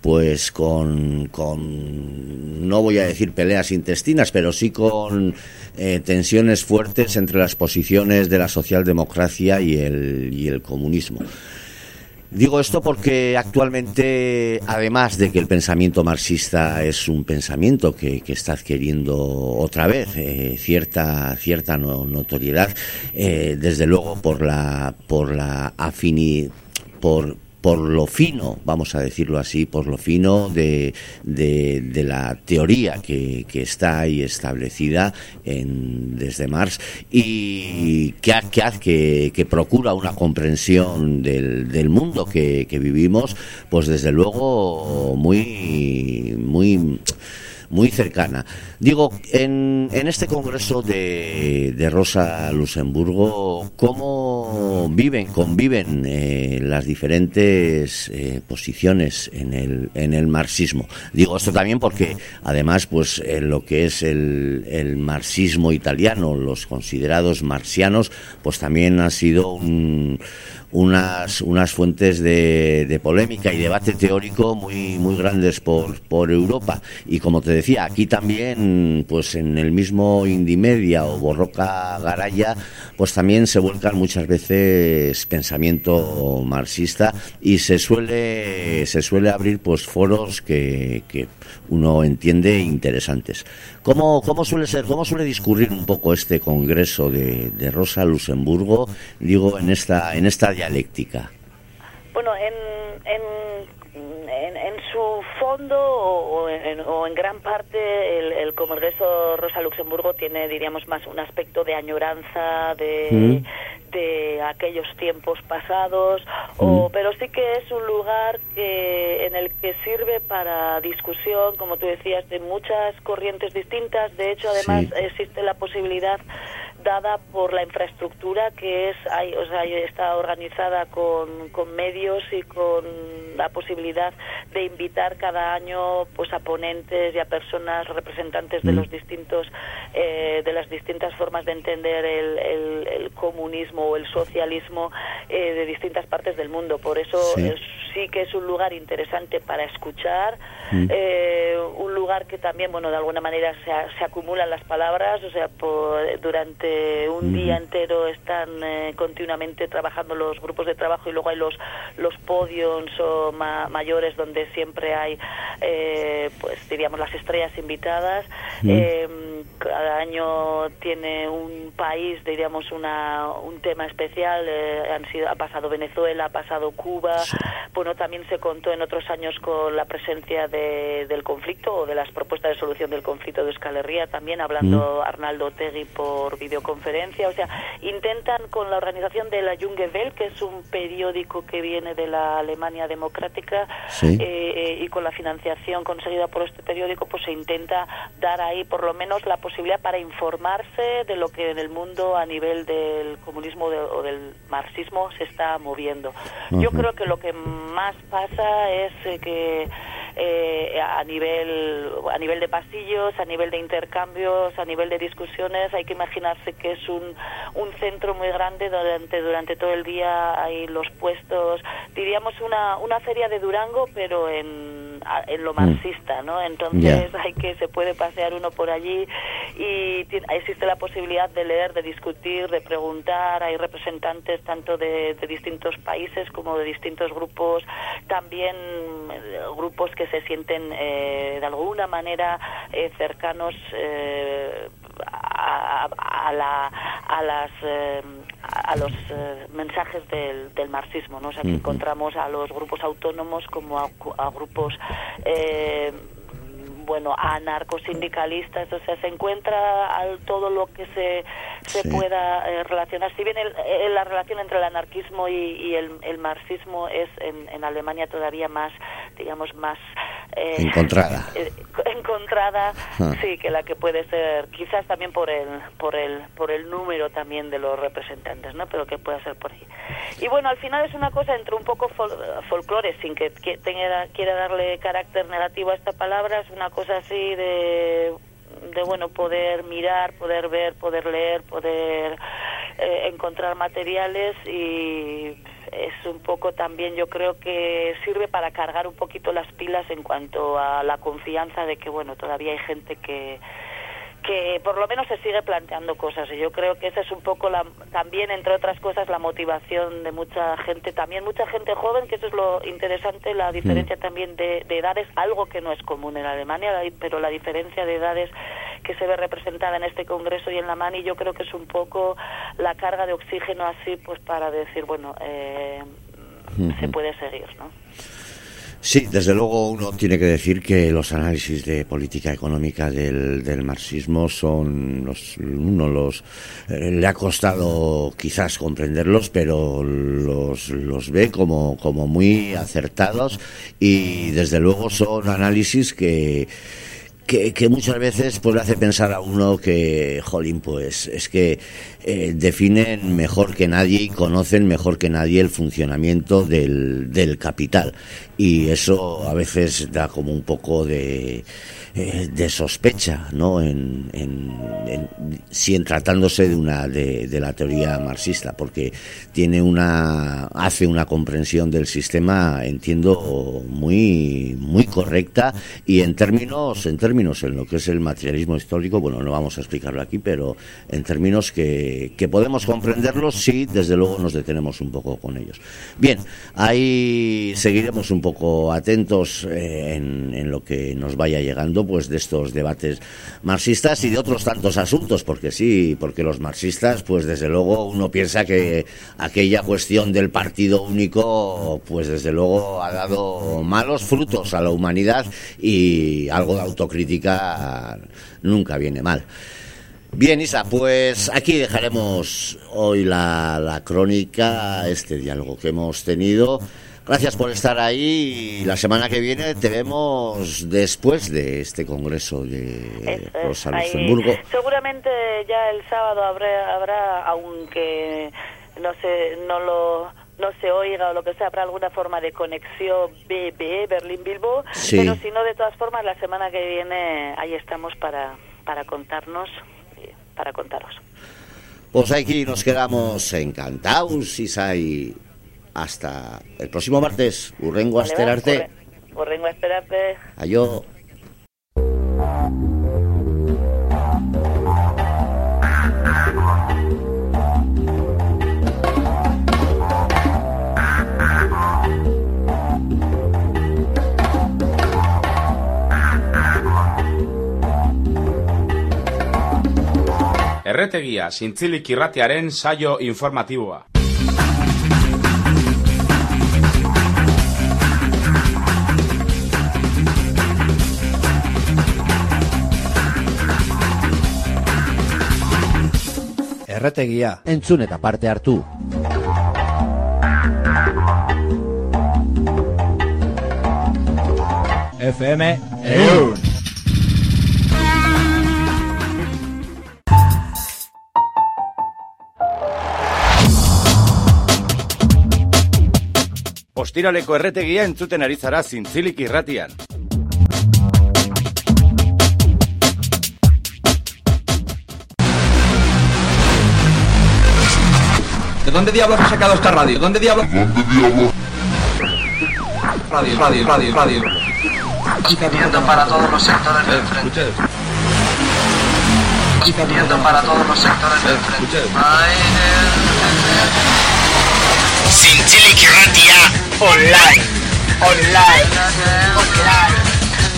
pues con, con, no voy a decir peleas intestinas, pero sí con eh, tensiones fuertes entre las posiciones de la socialdemocracia y el, y el comunismo. Digo esto porque actualmente, además de que el pensamiento marxista es un pensamiento que, que está adquiriendo otra vez eh, cierta cierta no- notoriedad, eh, desde luego por la por la afini por por lo fino, vamos a decirlo así, por lo fino de, de, de la teoría que, que está ahí establecida en, desde Marx y que, que, que, que procura una comprensión del, del mundo que, que vivimos, pues desde luego muy, muy muy cercana. Digo, en, en este congreso de, de Rosa Luxemburgo, ¿cómo viven, conviven eh, las diferentes eh, posiciones en el, en el marxismo? Digo esto también porque, además, pues en lo que es el, el marxismo italiano, los considerados marxianos, pues también ha sido un unas, unas fuentes de, de polémica y debate teórico muy, muy grandes por, por Europa. Y como te decía, aquí también, pues en el mismo Indimedia o Borroca Garaya, pues también se vuelcan muchas veces pensamiento marxista y se suele, se suele abrir pues foros que, que uno entiende interesantes. ¿Cómo, ¿Cómo suele ser, cómo suele discurrir un poco este congreso de, de Rosa Luxemburgo, digo, en esta, en esta dialéctica? Bueno, en, en, en, en su fondo o, o en, o en gran parte el, el Congreso Rosa Luxemburgo tiene, diríamos, más un aspecto de añoranza, de, Mm. De aquellos tiempos pasados, o, Mm. pero sí que es un lugar que, en el que sirve para discusión, como tú decías, de muchas corrientes distintas. De hecho, además, Sí. existe la posibilidad dada por la infraestructura que es hay, o sea, está organizada con, con medios y con la posibilidad de invitar cada año pues a ponentes y a personas representantes de Mm. los distintos eh, de las distintas formas de entender el, el- el comunismo o el socialismo eh, de distintas partes del mundo por eso Sí. es- sí que es un lugar interesante para escuchar Mm. eh, un lugar que también, bueno, de alguna manera se, se acumulan las palabras, o sea, por- durante un Ujú. día entero están eh, continuamente trabajando los grupos de trabajo y luego hay los los podiums o ma- mayores donde siempre hay, eh, pues diríamos, las estrellas invitadas. Eh, cada año tiene un país, diríamos, una, un tema especial. eh, han sido, ha pasado Venezuela, ha pasado Cuba. Bueno, también se contó en otros años con la presencia de- del conflicto o de las propuestas de solución del conflicto de Euskal Herria, también hablando Arnaldo Otegui por videoconferencia. O sea, intentan con la organización de la Junge Welt, que es un periódico que viene de la Alemania democrática, Sí. eh, eh, y con la financiación conseguida por este periódico, pues se intenta dar ahí por lo menos la posibilidad para informarse de lo que en el mundo a nivel del comunismo de- o del marxismo se está moviendo. Yo creo que lo que más pasa es eh, que eh, a nivel a nivel de pasillos, a nivel de intercambios, a nivel de discusiones, hay que imaginarse que es un, un centro muy grande durante durante todo el día hay los puestos, diríamos una una feria de Durango, pero en en lo marxista, ¿no? Entonces hay que se puede pasear uno por allí y existe la posibilidad de leer, de discutir, de preguntar. Hay representantes tanto de, de distintos países como de distintos grupos, también eh, grupos que se sienten eh, de alguna manera eh, cercanos eh, a, a la, a las eh, a los eh, mensajes del, del marxismo, ¿no? O sea, que encontramos a los grupos autónomos como a, a grupos eh, bueno, anarcosindicalistas, o sea, se encuentra al todo lo que se, se Sí. pueda eh, relacionar. Si bien el- eh, la relación entre el anarquismo y, y el, el marxismo es en, en Alemania todavía más, digamos, más... eh, Encontrada. eh, encontrada, Ah. sí, que la que puede ser, quizás también por el, por el, por el número también de los representantes, ¿no? Pero que pueda ser por ahí. Y bueno, al final es una cosa entre un poco fol- folclore, sin que, que tenga, quiera darle carácter negativo a esta palabra, es una cosa así de de bueno poder mirar, poder ver, poder leer, poder eh, encontrar materiales y es un poco también yo creo que sirve para cargar un poquito las pilas en cuanto a la confianza de que bueno todavía hay gente que que por lo menos se sigue planteando cosas y yo creo que esa es un poco la, también entre otras cosas la motivación de mucha gente también mucha gente joven que eso es lo interesante la diferencia también de, de edades algo que no es común en Alemania pero la diferencia de edades que se ve representada en este congreso y en la MANI yo creo que es un poco la carga de oxígeno así pues para decir bueno eh, se puede seguir no Sí, desde luego uno tiene que decir que los análisis de política económica del, marxismo son los, uno los eh, le ha costado quizás comprenderlos, pero los, los ve como, como muy acertados y desde luego son análisis que que, muchas veces pues le hace pensar a uno que, jolín, pues es que eh, definen mejor que nadie y conocen mejor que nadie el funcionamiento del, del capital. Y eso a veces da como un poco de, eh, de sospecha, ¿no? En, en, en- si en tratándose de una de, de la teoría marxista, porque tiene una hace una comprensión del sistema, entiendo, muy muy correcta y en términos en términos en lo que es el materialismo histórico, bueno, no vamos a explicarlo aquí, pero en términos que, que podemos comprenderlos si desde luego nos detenemos un poco con ellos. Bien, ahí seguiremos un poco atentos eh, en, en lo que nos vaya llegando pues de estos debates marxistas y de otros tantos asuntos, porque sí, porque los marxistas, pues desde luego uno piensa que aquella cuestión del partido único, pues desde luego ha dado malos frutos a la humanidad y algo de autocrítica nunca viene mal. Bien, Isa, pues aquí dejaremos hoy la, la crónica, este diálogo que hemos tenido. Gracias por estar ahí y la semana que viene te vemos después de este congreso de es, Rosa ahí. Luxemburgo. Seguramente ya el sábado habrá, habrá aunque no se, no lo no se oiga o lo que sea, habrá alguna forma de conexión BB, Berlín-Bilbo, Sí. pero si no, de todas formas, la semana que viene ahí estamos para, para contarnos, y para contaros. Pues aquí nos quedamos encantados, Isa, y hasta el próximo martes. Urrengo asterarte. Urre- Urrengo a esperarte. Ayo. Erretegia, zintzilik irratiaren saio informatiboa. Erretegia. Entzun eta parte hartu. FM EUN. Ostiraleko erretegia entzuten ari zara zintzilik irratian. Dónde diablos has sacado esta radio? ¿Dónde diablos? ¿Dónde diablos? Radio, radio, radio, radio. Emitiendo para todos los sectores del frente. y teniendo para todos los sectores del frente. Zintzilik irratia online. Online. Online.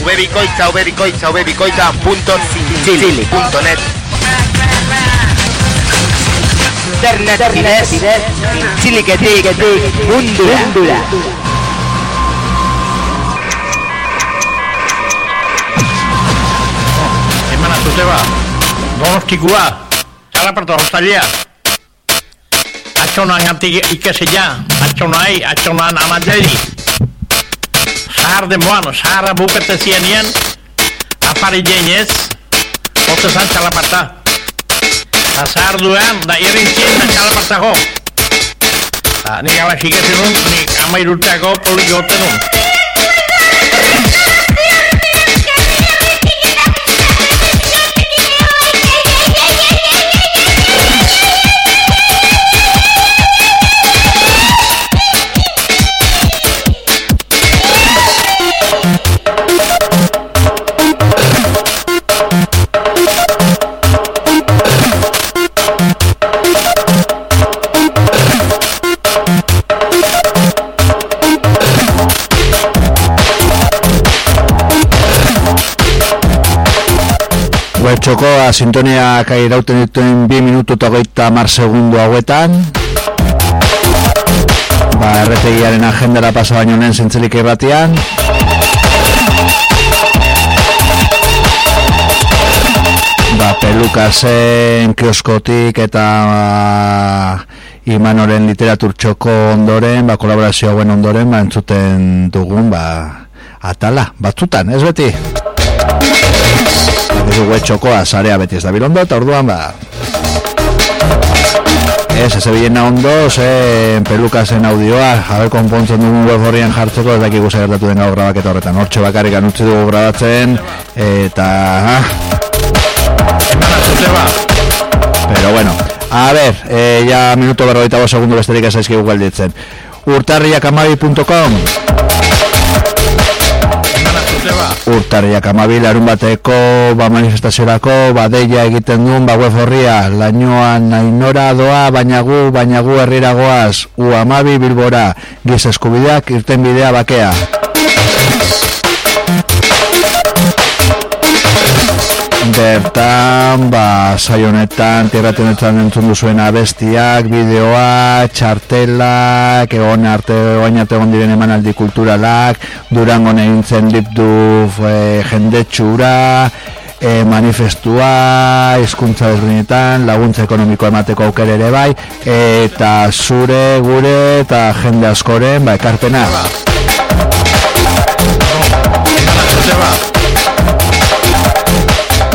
Ubebikoitza, ubebikoitza, ubebikoitza, alternativas Chile Cate Bundula. Hermana Suteba, donostikua, txalapartu hostalia. Ya? Atxonan gantik ikasea, atxonai, atxonan amadeli. Zahar demoan, zaharra bukatezian nien, apari jenez, salah pertama. Eta zahar duan, da irintzien da. Ta, nik ala xikezen nun, nik amairurteako polikote nun. Txokoa sintoniak irauten dituen bi minutu eta goita mar segundu hauetan Ba, erretegiaren agendara pasa baino nen zintzelik irratian Ba, pelukasen kioskotik eta ba, Imanoren literatur txoko ondoren, ba, kolaborazio hauen ondoren, ba, entzuten dugun, ba, atala, batzutan, ez beti? Dugu web txokoa, sarea beti ez da bilondo, eta orduan, ba, ez, ez ebilen ondo, ze pelukasen audioa, jabe konpontzen dugun web horrien jartzeko, ez dakik guza gertatu den gaur grabaketa horretan, hortxe bakarrik anutzi dugu grabatzen, eta, Pero bueno, a ver, eh, ya minuto berroita bo segundo besterik ez aizkigu gelditzen. urtarriakamabi.com Urtarriak amabi larun bateko ba manifestaziorako ba deia egiten duen ba web horria lainoan nainora doa baina gu baina gu herrira goaz. U amabi bilbora. Giz eskubideak irten bidea bakea Bertan, ba, saionetan, tierratenetan entzun duzuen abestiak, bideoak, txartelak, egon arte, oain arte egon diren emanaldi kulturalak, durango negintzen dipdu e, jendetxura, e, manifestua, hizkuntza desbrinetan, laguntza ekonomiko emateko aukere ere bai, eta zure, gure, eta jende askoren, ba, ekarpena.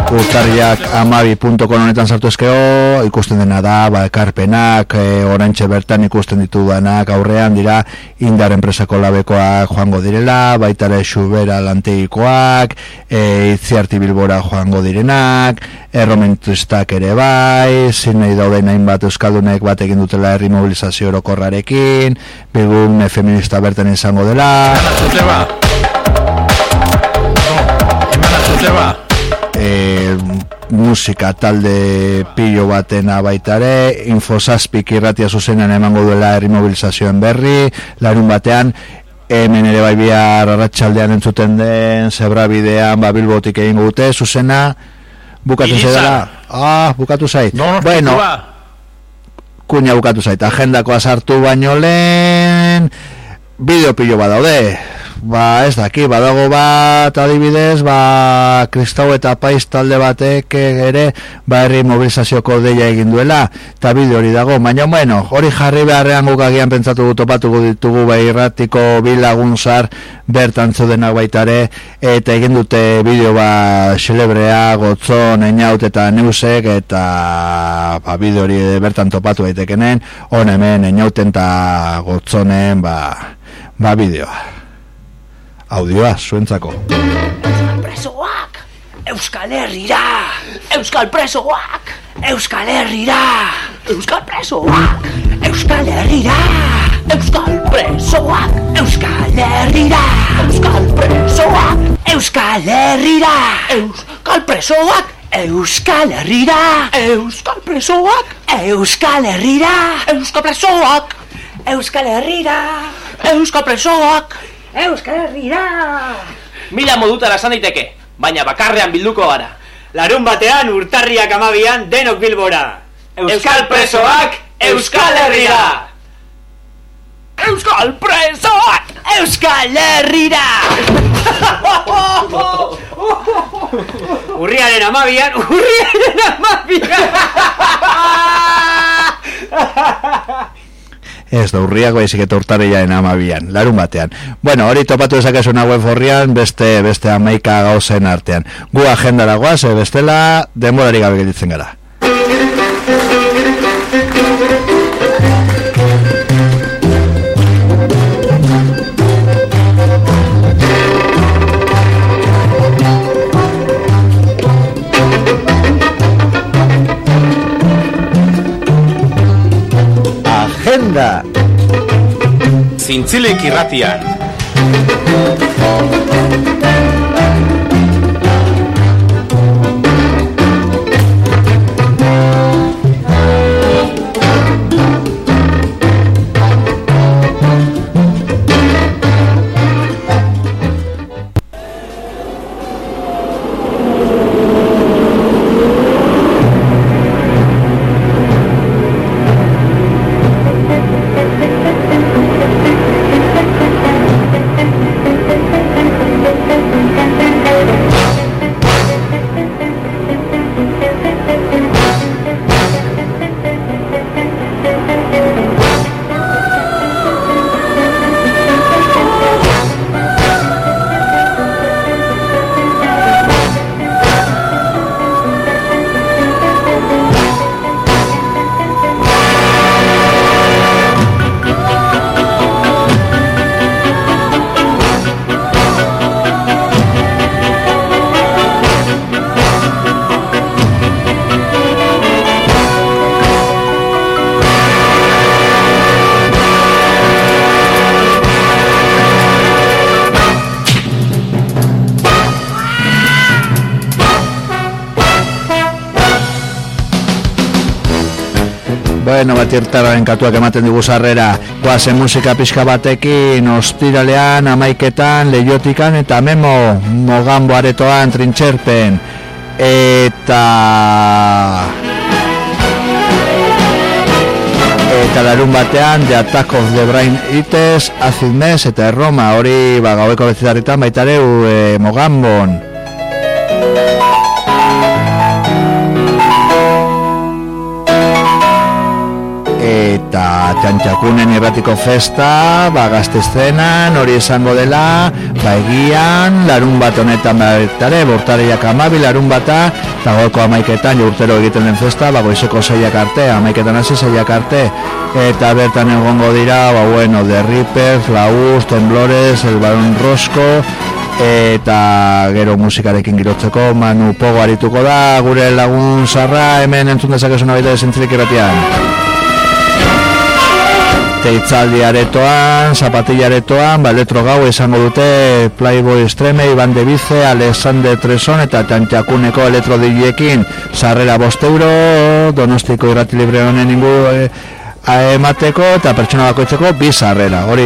Urtarriak amabi.com honetan sartu ezkeo, ikusten dena da, ba, ekarpenak, e, orantxe bertan ikusten ditu danak, aurrean dira, indar enpresako labekoak joango direla, baitare xubera lantegikoak, e, itziarti bilbora joango direnak, erromentistak ere bai, zin nahi dauden hainbat euskaldunek bat egin dutela herri mobilizazio orokorrarekin, bilgun feminista bertan izango dela. E, musika talde pilo batena baitare infosazpik irratia zuzenan emango duela herri mobilizazioen berri larun batean hemen ere bai bihar arratsaldean entzuten den zebra bidean ba bilbotik egingo dute zuzena bukatu zaidala? Ah, bukatu zait. No, bueno kuña bukatu zait agendakoa sartu baino lehen bideo pilo badaude ba ez daki, badago bat adibidez, ba kristau eta paiz talde batek ere ba herri mobilizazioko deia egin duela, eta bideo hori dago. Baina bueno, hori jarri beharrean guk agian pentsatu topatuko ditugu ba irratiko bilagunzar bertan zeudenak baitare eta egin dute bideo ba xelebrea, gotzon, einaut eta neusek eta ba bideo hori bertan topatu daitekenen hon hemen einauten eta gotzonen ba ba bideoa audioa zuentzako. Euskal presoak Euskal Herrira. Euskal presoak Euskal Herrira. Euskal presoak Euskal Herrira. Euskal presoak Euskal Herrira. Euskal presoak Euskal Herrira. Euskal presoak Euskal Herrira. Euskal presoak Euskal Herrira. Euskal presoak Euskal Herrira. Euskal presoak Euskal Herrira Mila modutara esan daiteke, baina bakarrean bilduko gara. Larun batean urtarriak amabian denok bilbora. Euskal presoak, Euskal Herrira! Euskal presoak Euskal Herrira Urriaren amabian, urriaren amabian! Ez da urriak baizik eta urtarriaren amabian, larun batean. Bueno, hori topatu dezakezuna web horrian, beste, beste amaika gauzen artean. Gu agendara guaz, e, bestela, denborari gabe gelditzen gara. Agenda. Zintzilik irratian. Bueno, bat irtararen katuak ematen digu sarrera. Guazen musika pixka batekin, ostiralean, amaiketan, leiotikan, eta memo, mogambo aretoan, trintxerpen. Eta... Eta larun batean, The Attack of the Brain Eaters, Acid Mess eta Erroma, hori ba, gaueko bezitarritan baitareu e, mogambon. Eta txantxakunen erratiko festa ba, gazte eszenan, hori esango dela ba, egian, larun bat honetan baitare, bortareiak amabi larun bata, eta goko amaiketan urtero egiten den festa, ba, goizeko zeiak arte amaiketan hasi zeiak arte. Eta bertan egongo dira, ba, bueno, The Reapers, La Uz, Temblores, El Baron Rosco eta gero musikarekin girotzeko Manu Pogo arituko da, gure lagun zarra hemen entzun dezakezuna baita desentzilik irratian Teitzaldi aretoan, zapatilla aretoan, ba, gau izango dute Playboy Extreme, Iban de Bice, Alexander Treson eta Tantxakuneko eletro digiekin sarrera bost euro, donostiko irrati libre honen ingu e, emateko eta pertsona bakoitzeko bi sarrera, hori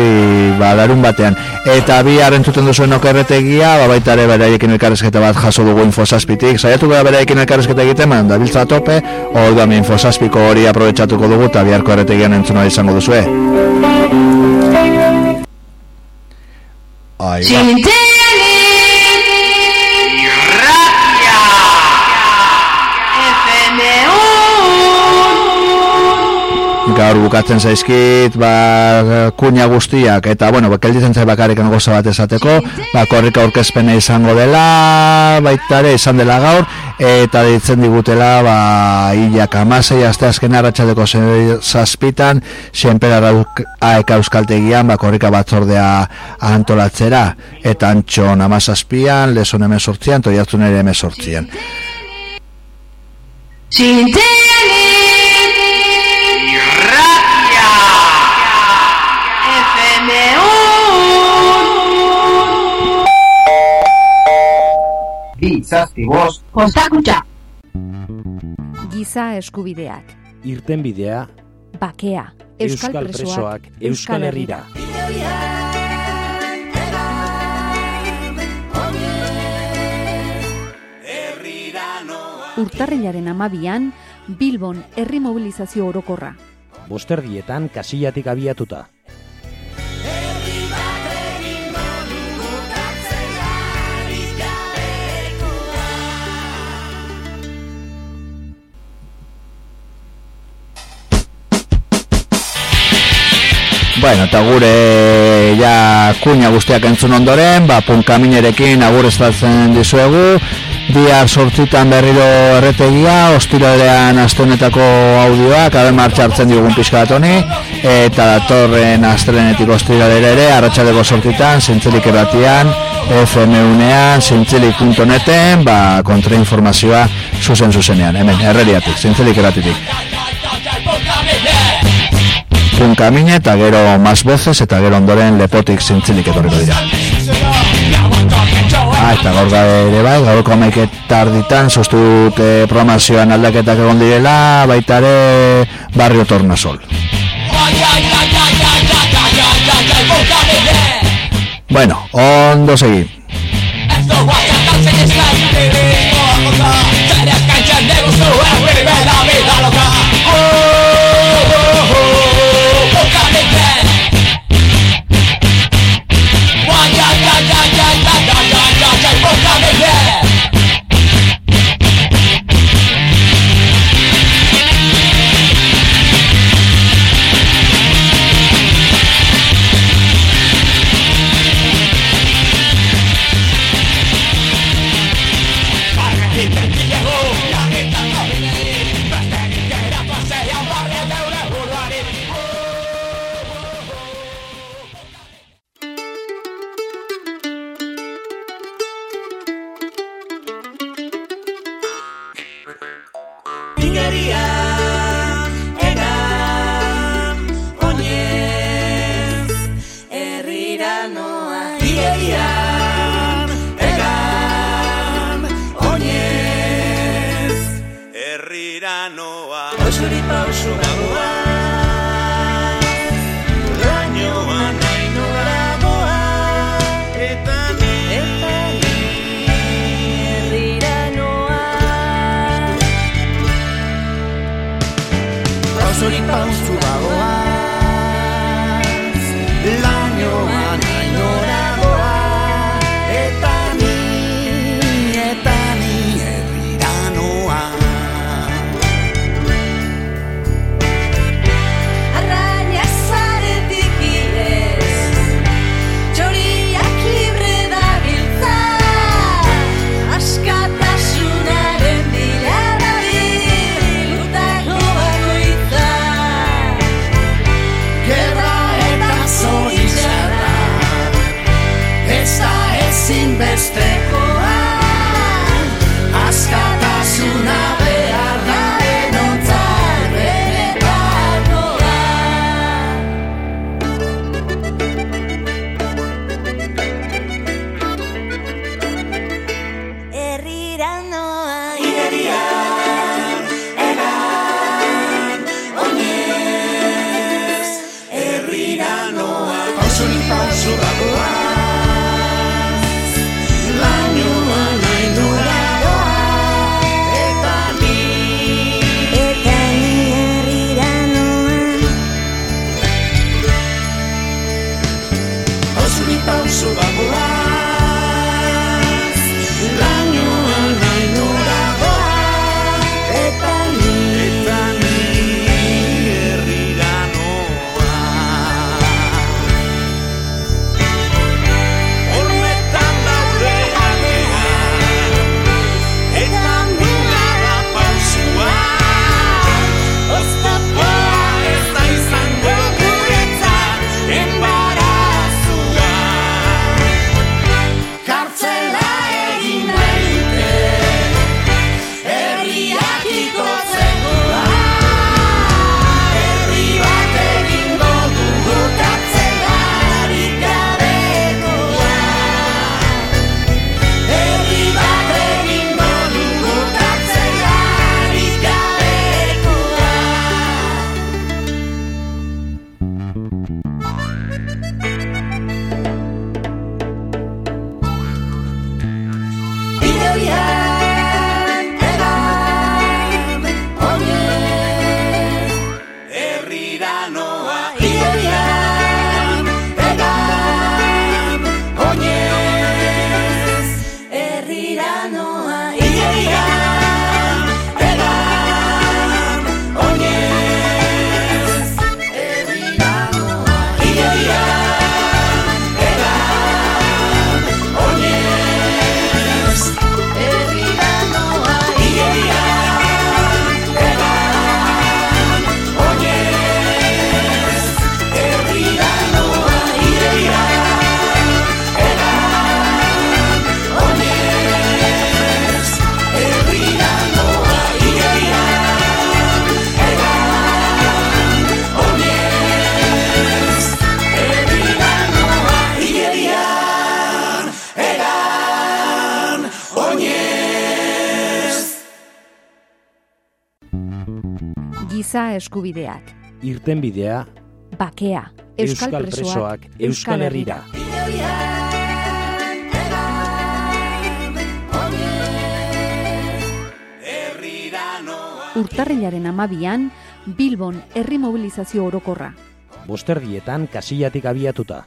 ba, larun batean. Eta bi entzuten duzuen okerretegia, ba, baita ere beraiekin elkarrezketa bat jaso dugu infosazpitik, saiatu gara beraiekin elkarrezketa egiten, man, da biltza tope, da infosazpiko hori aprobetsatuko dugu eta biharko erretegian entzuna izango duzue. Ahí va. Gaur bukatzen zaizkit ba, kuña guztiak eta bueno, gelditzen zai bakarrik goza bat esateko ba, korrika aurkezpena izango dela baita ere izan dela gaur eta ditzen digutela ba, hilak amasei azte azken arratxadeko zazpitan sienpera aeka euskaltegian ba, korrika batzordea antolatzera eta antxon amazazpian lezon emesortzian toiatzun ere emesortzian bi, zazpi, bost, Postakutxa. giza eskubideak, Irtenbidea, bakea, euskal, presoak, Euskal Herrira. Urtarrilaren amabian, Bilbon herri mobilizazio orokorra. bosterdietan kasillatik abiatuta. Bueno, eta gure ja kuña guztiak entzun ondoren, ba, punkaminerekin agur estatzen dizuegu, bihar sortzitan berriro erretegia, ostiralean astonetako audioak, abe martxartzen diogun pixka honi, eta datorren astelenetik ostiralera ere, arratsaleko sortzitan, zintzilik erratian, FM unean, zintzilik.neten, ba, kontrainformazioa zuzen zuzenean, hemen, herreriatik, zintzilik erratitik. Punkamine eta gero mas voces eta gero ondoren lepotik zintzilik etorriko dira. Ah, eta gaur gabe ere bai, gaurko amaiketar tarditan sustu dut eh, programazioan aldaketak egon direla, baita ere barrio tornasol. Bueno, ondo segi. Eskubideak, Irtenbidea bakea, euskal, Euskal presoak Euskal Herrira. Urtarrilaren amabian, Bilbon herri mobilizazio orokorra. Bosterdietan kasillatik abiatuta.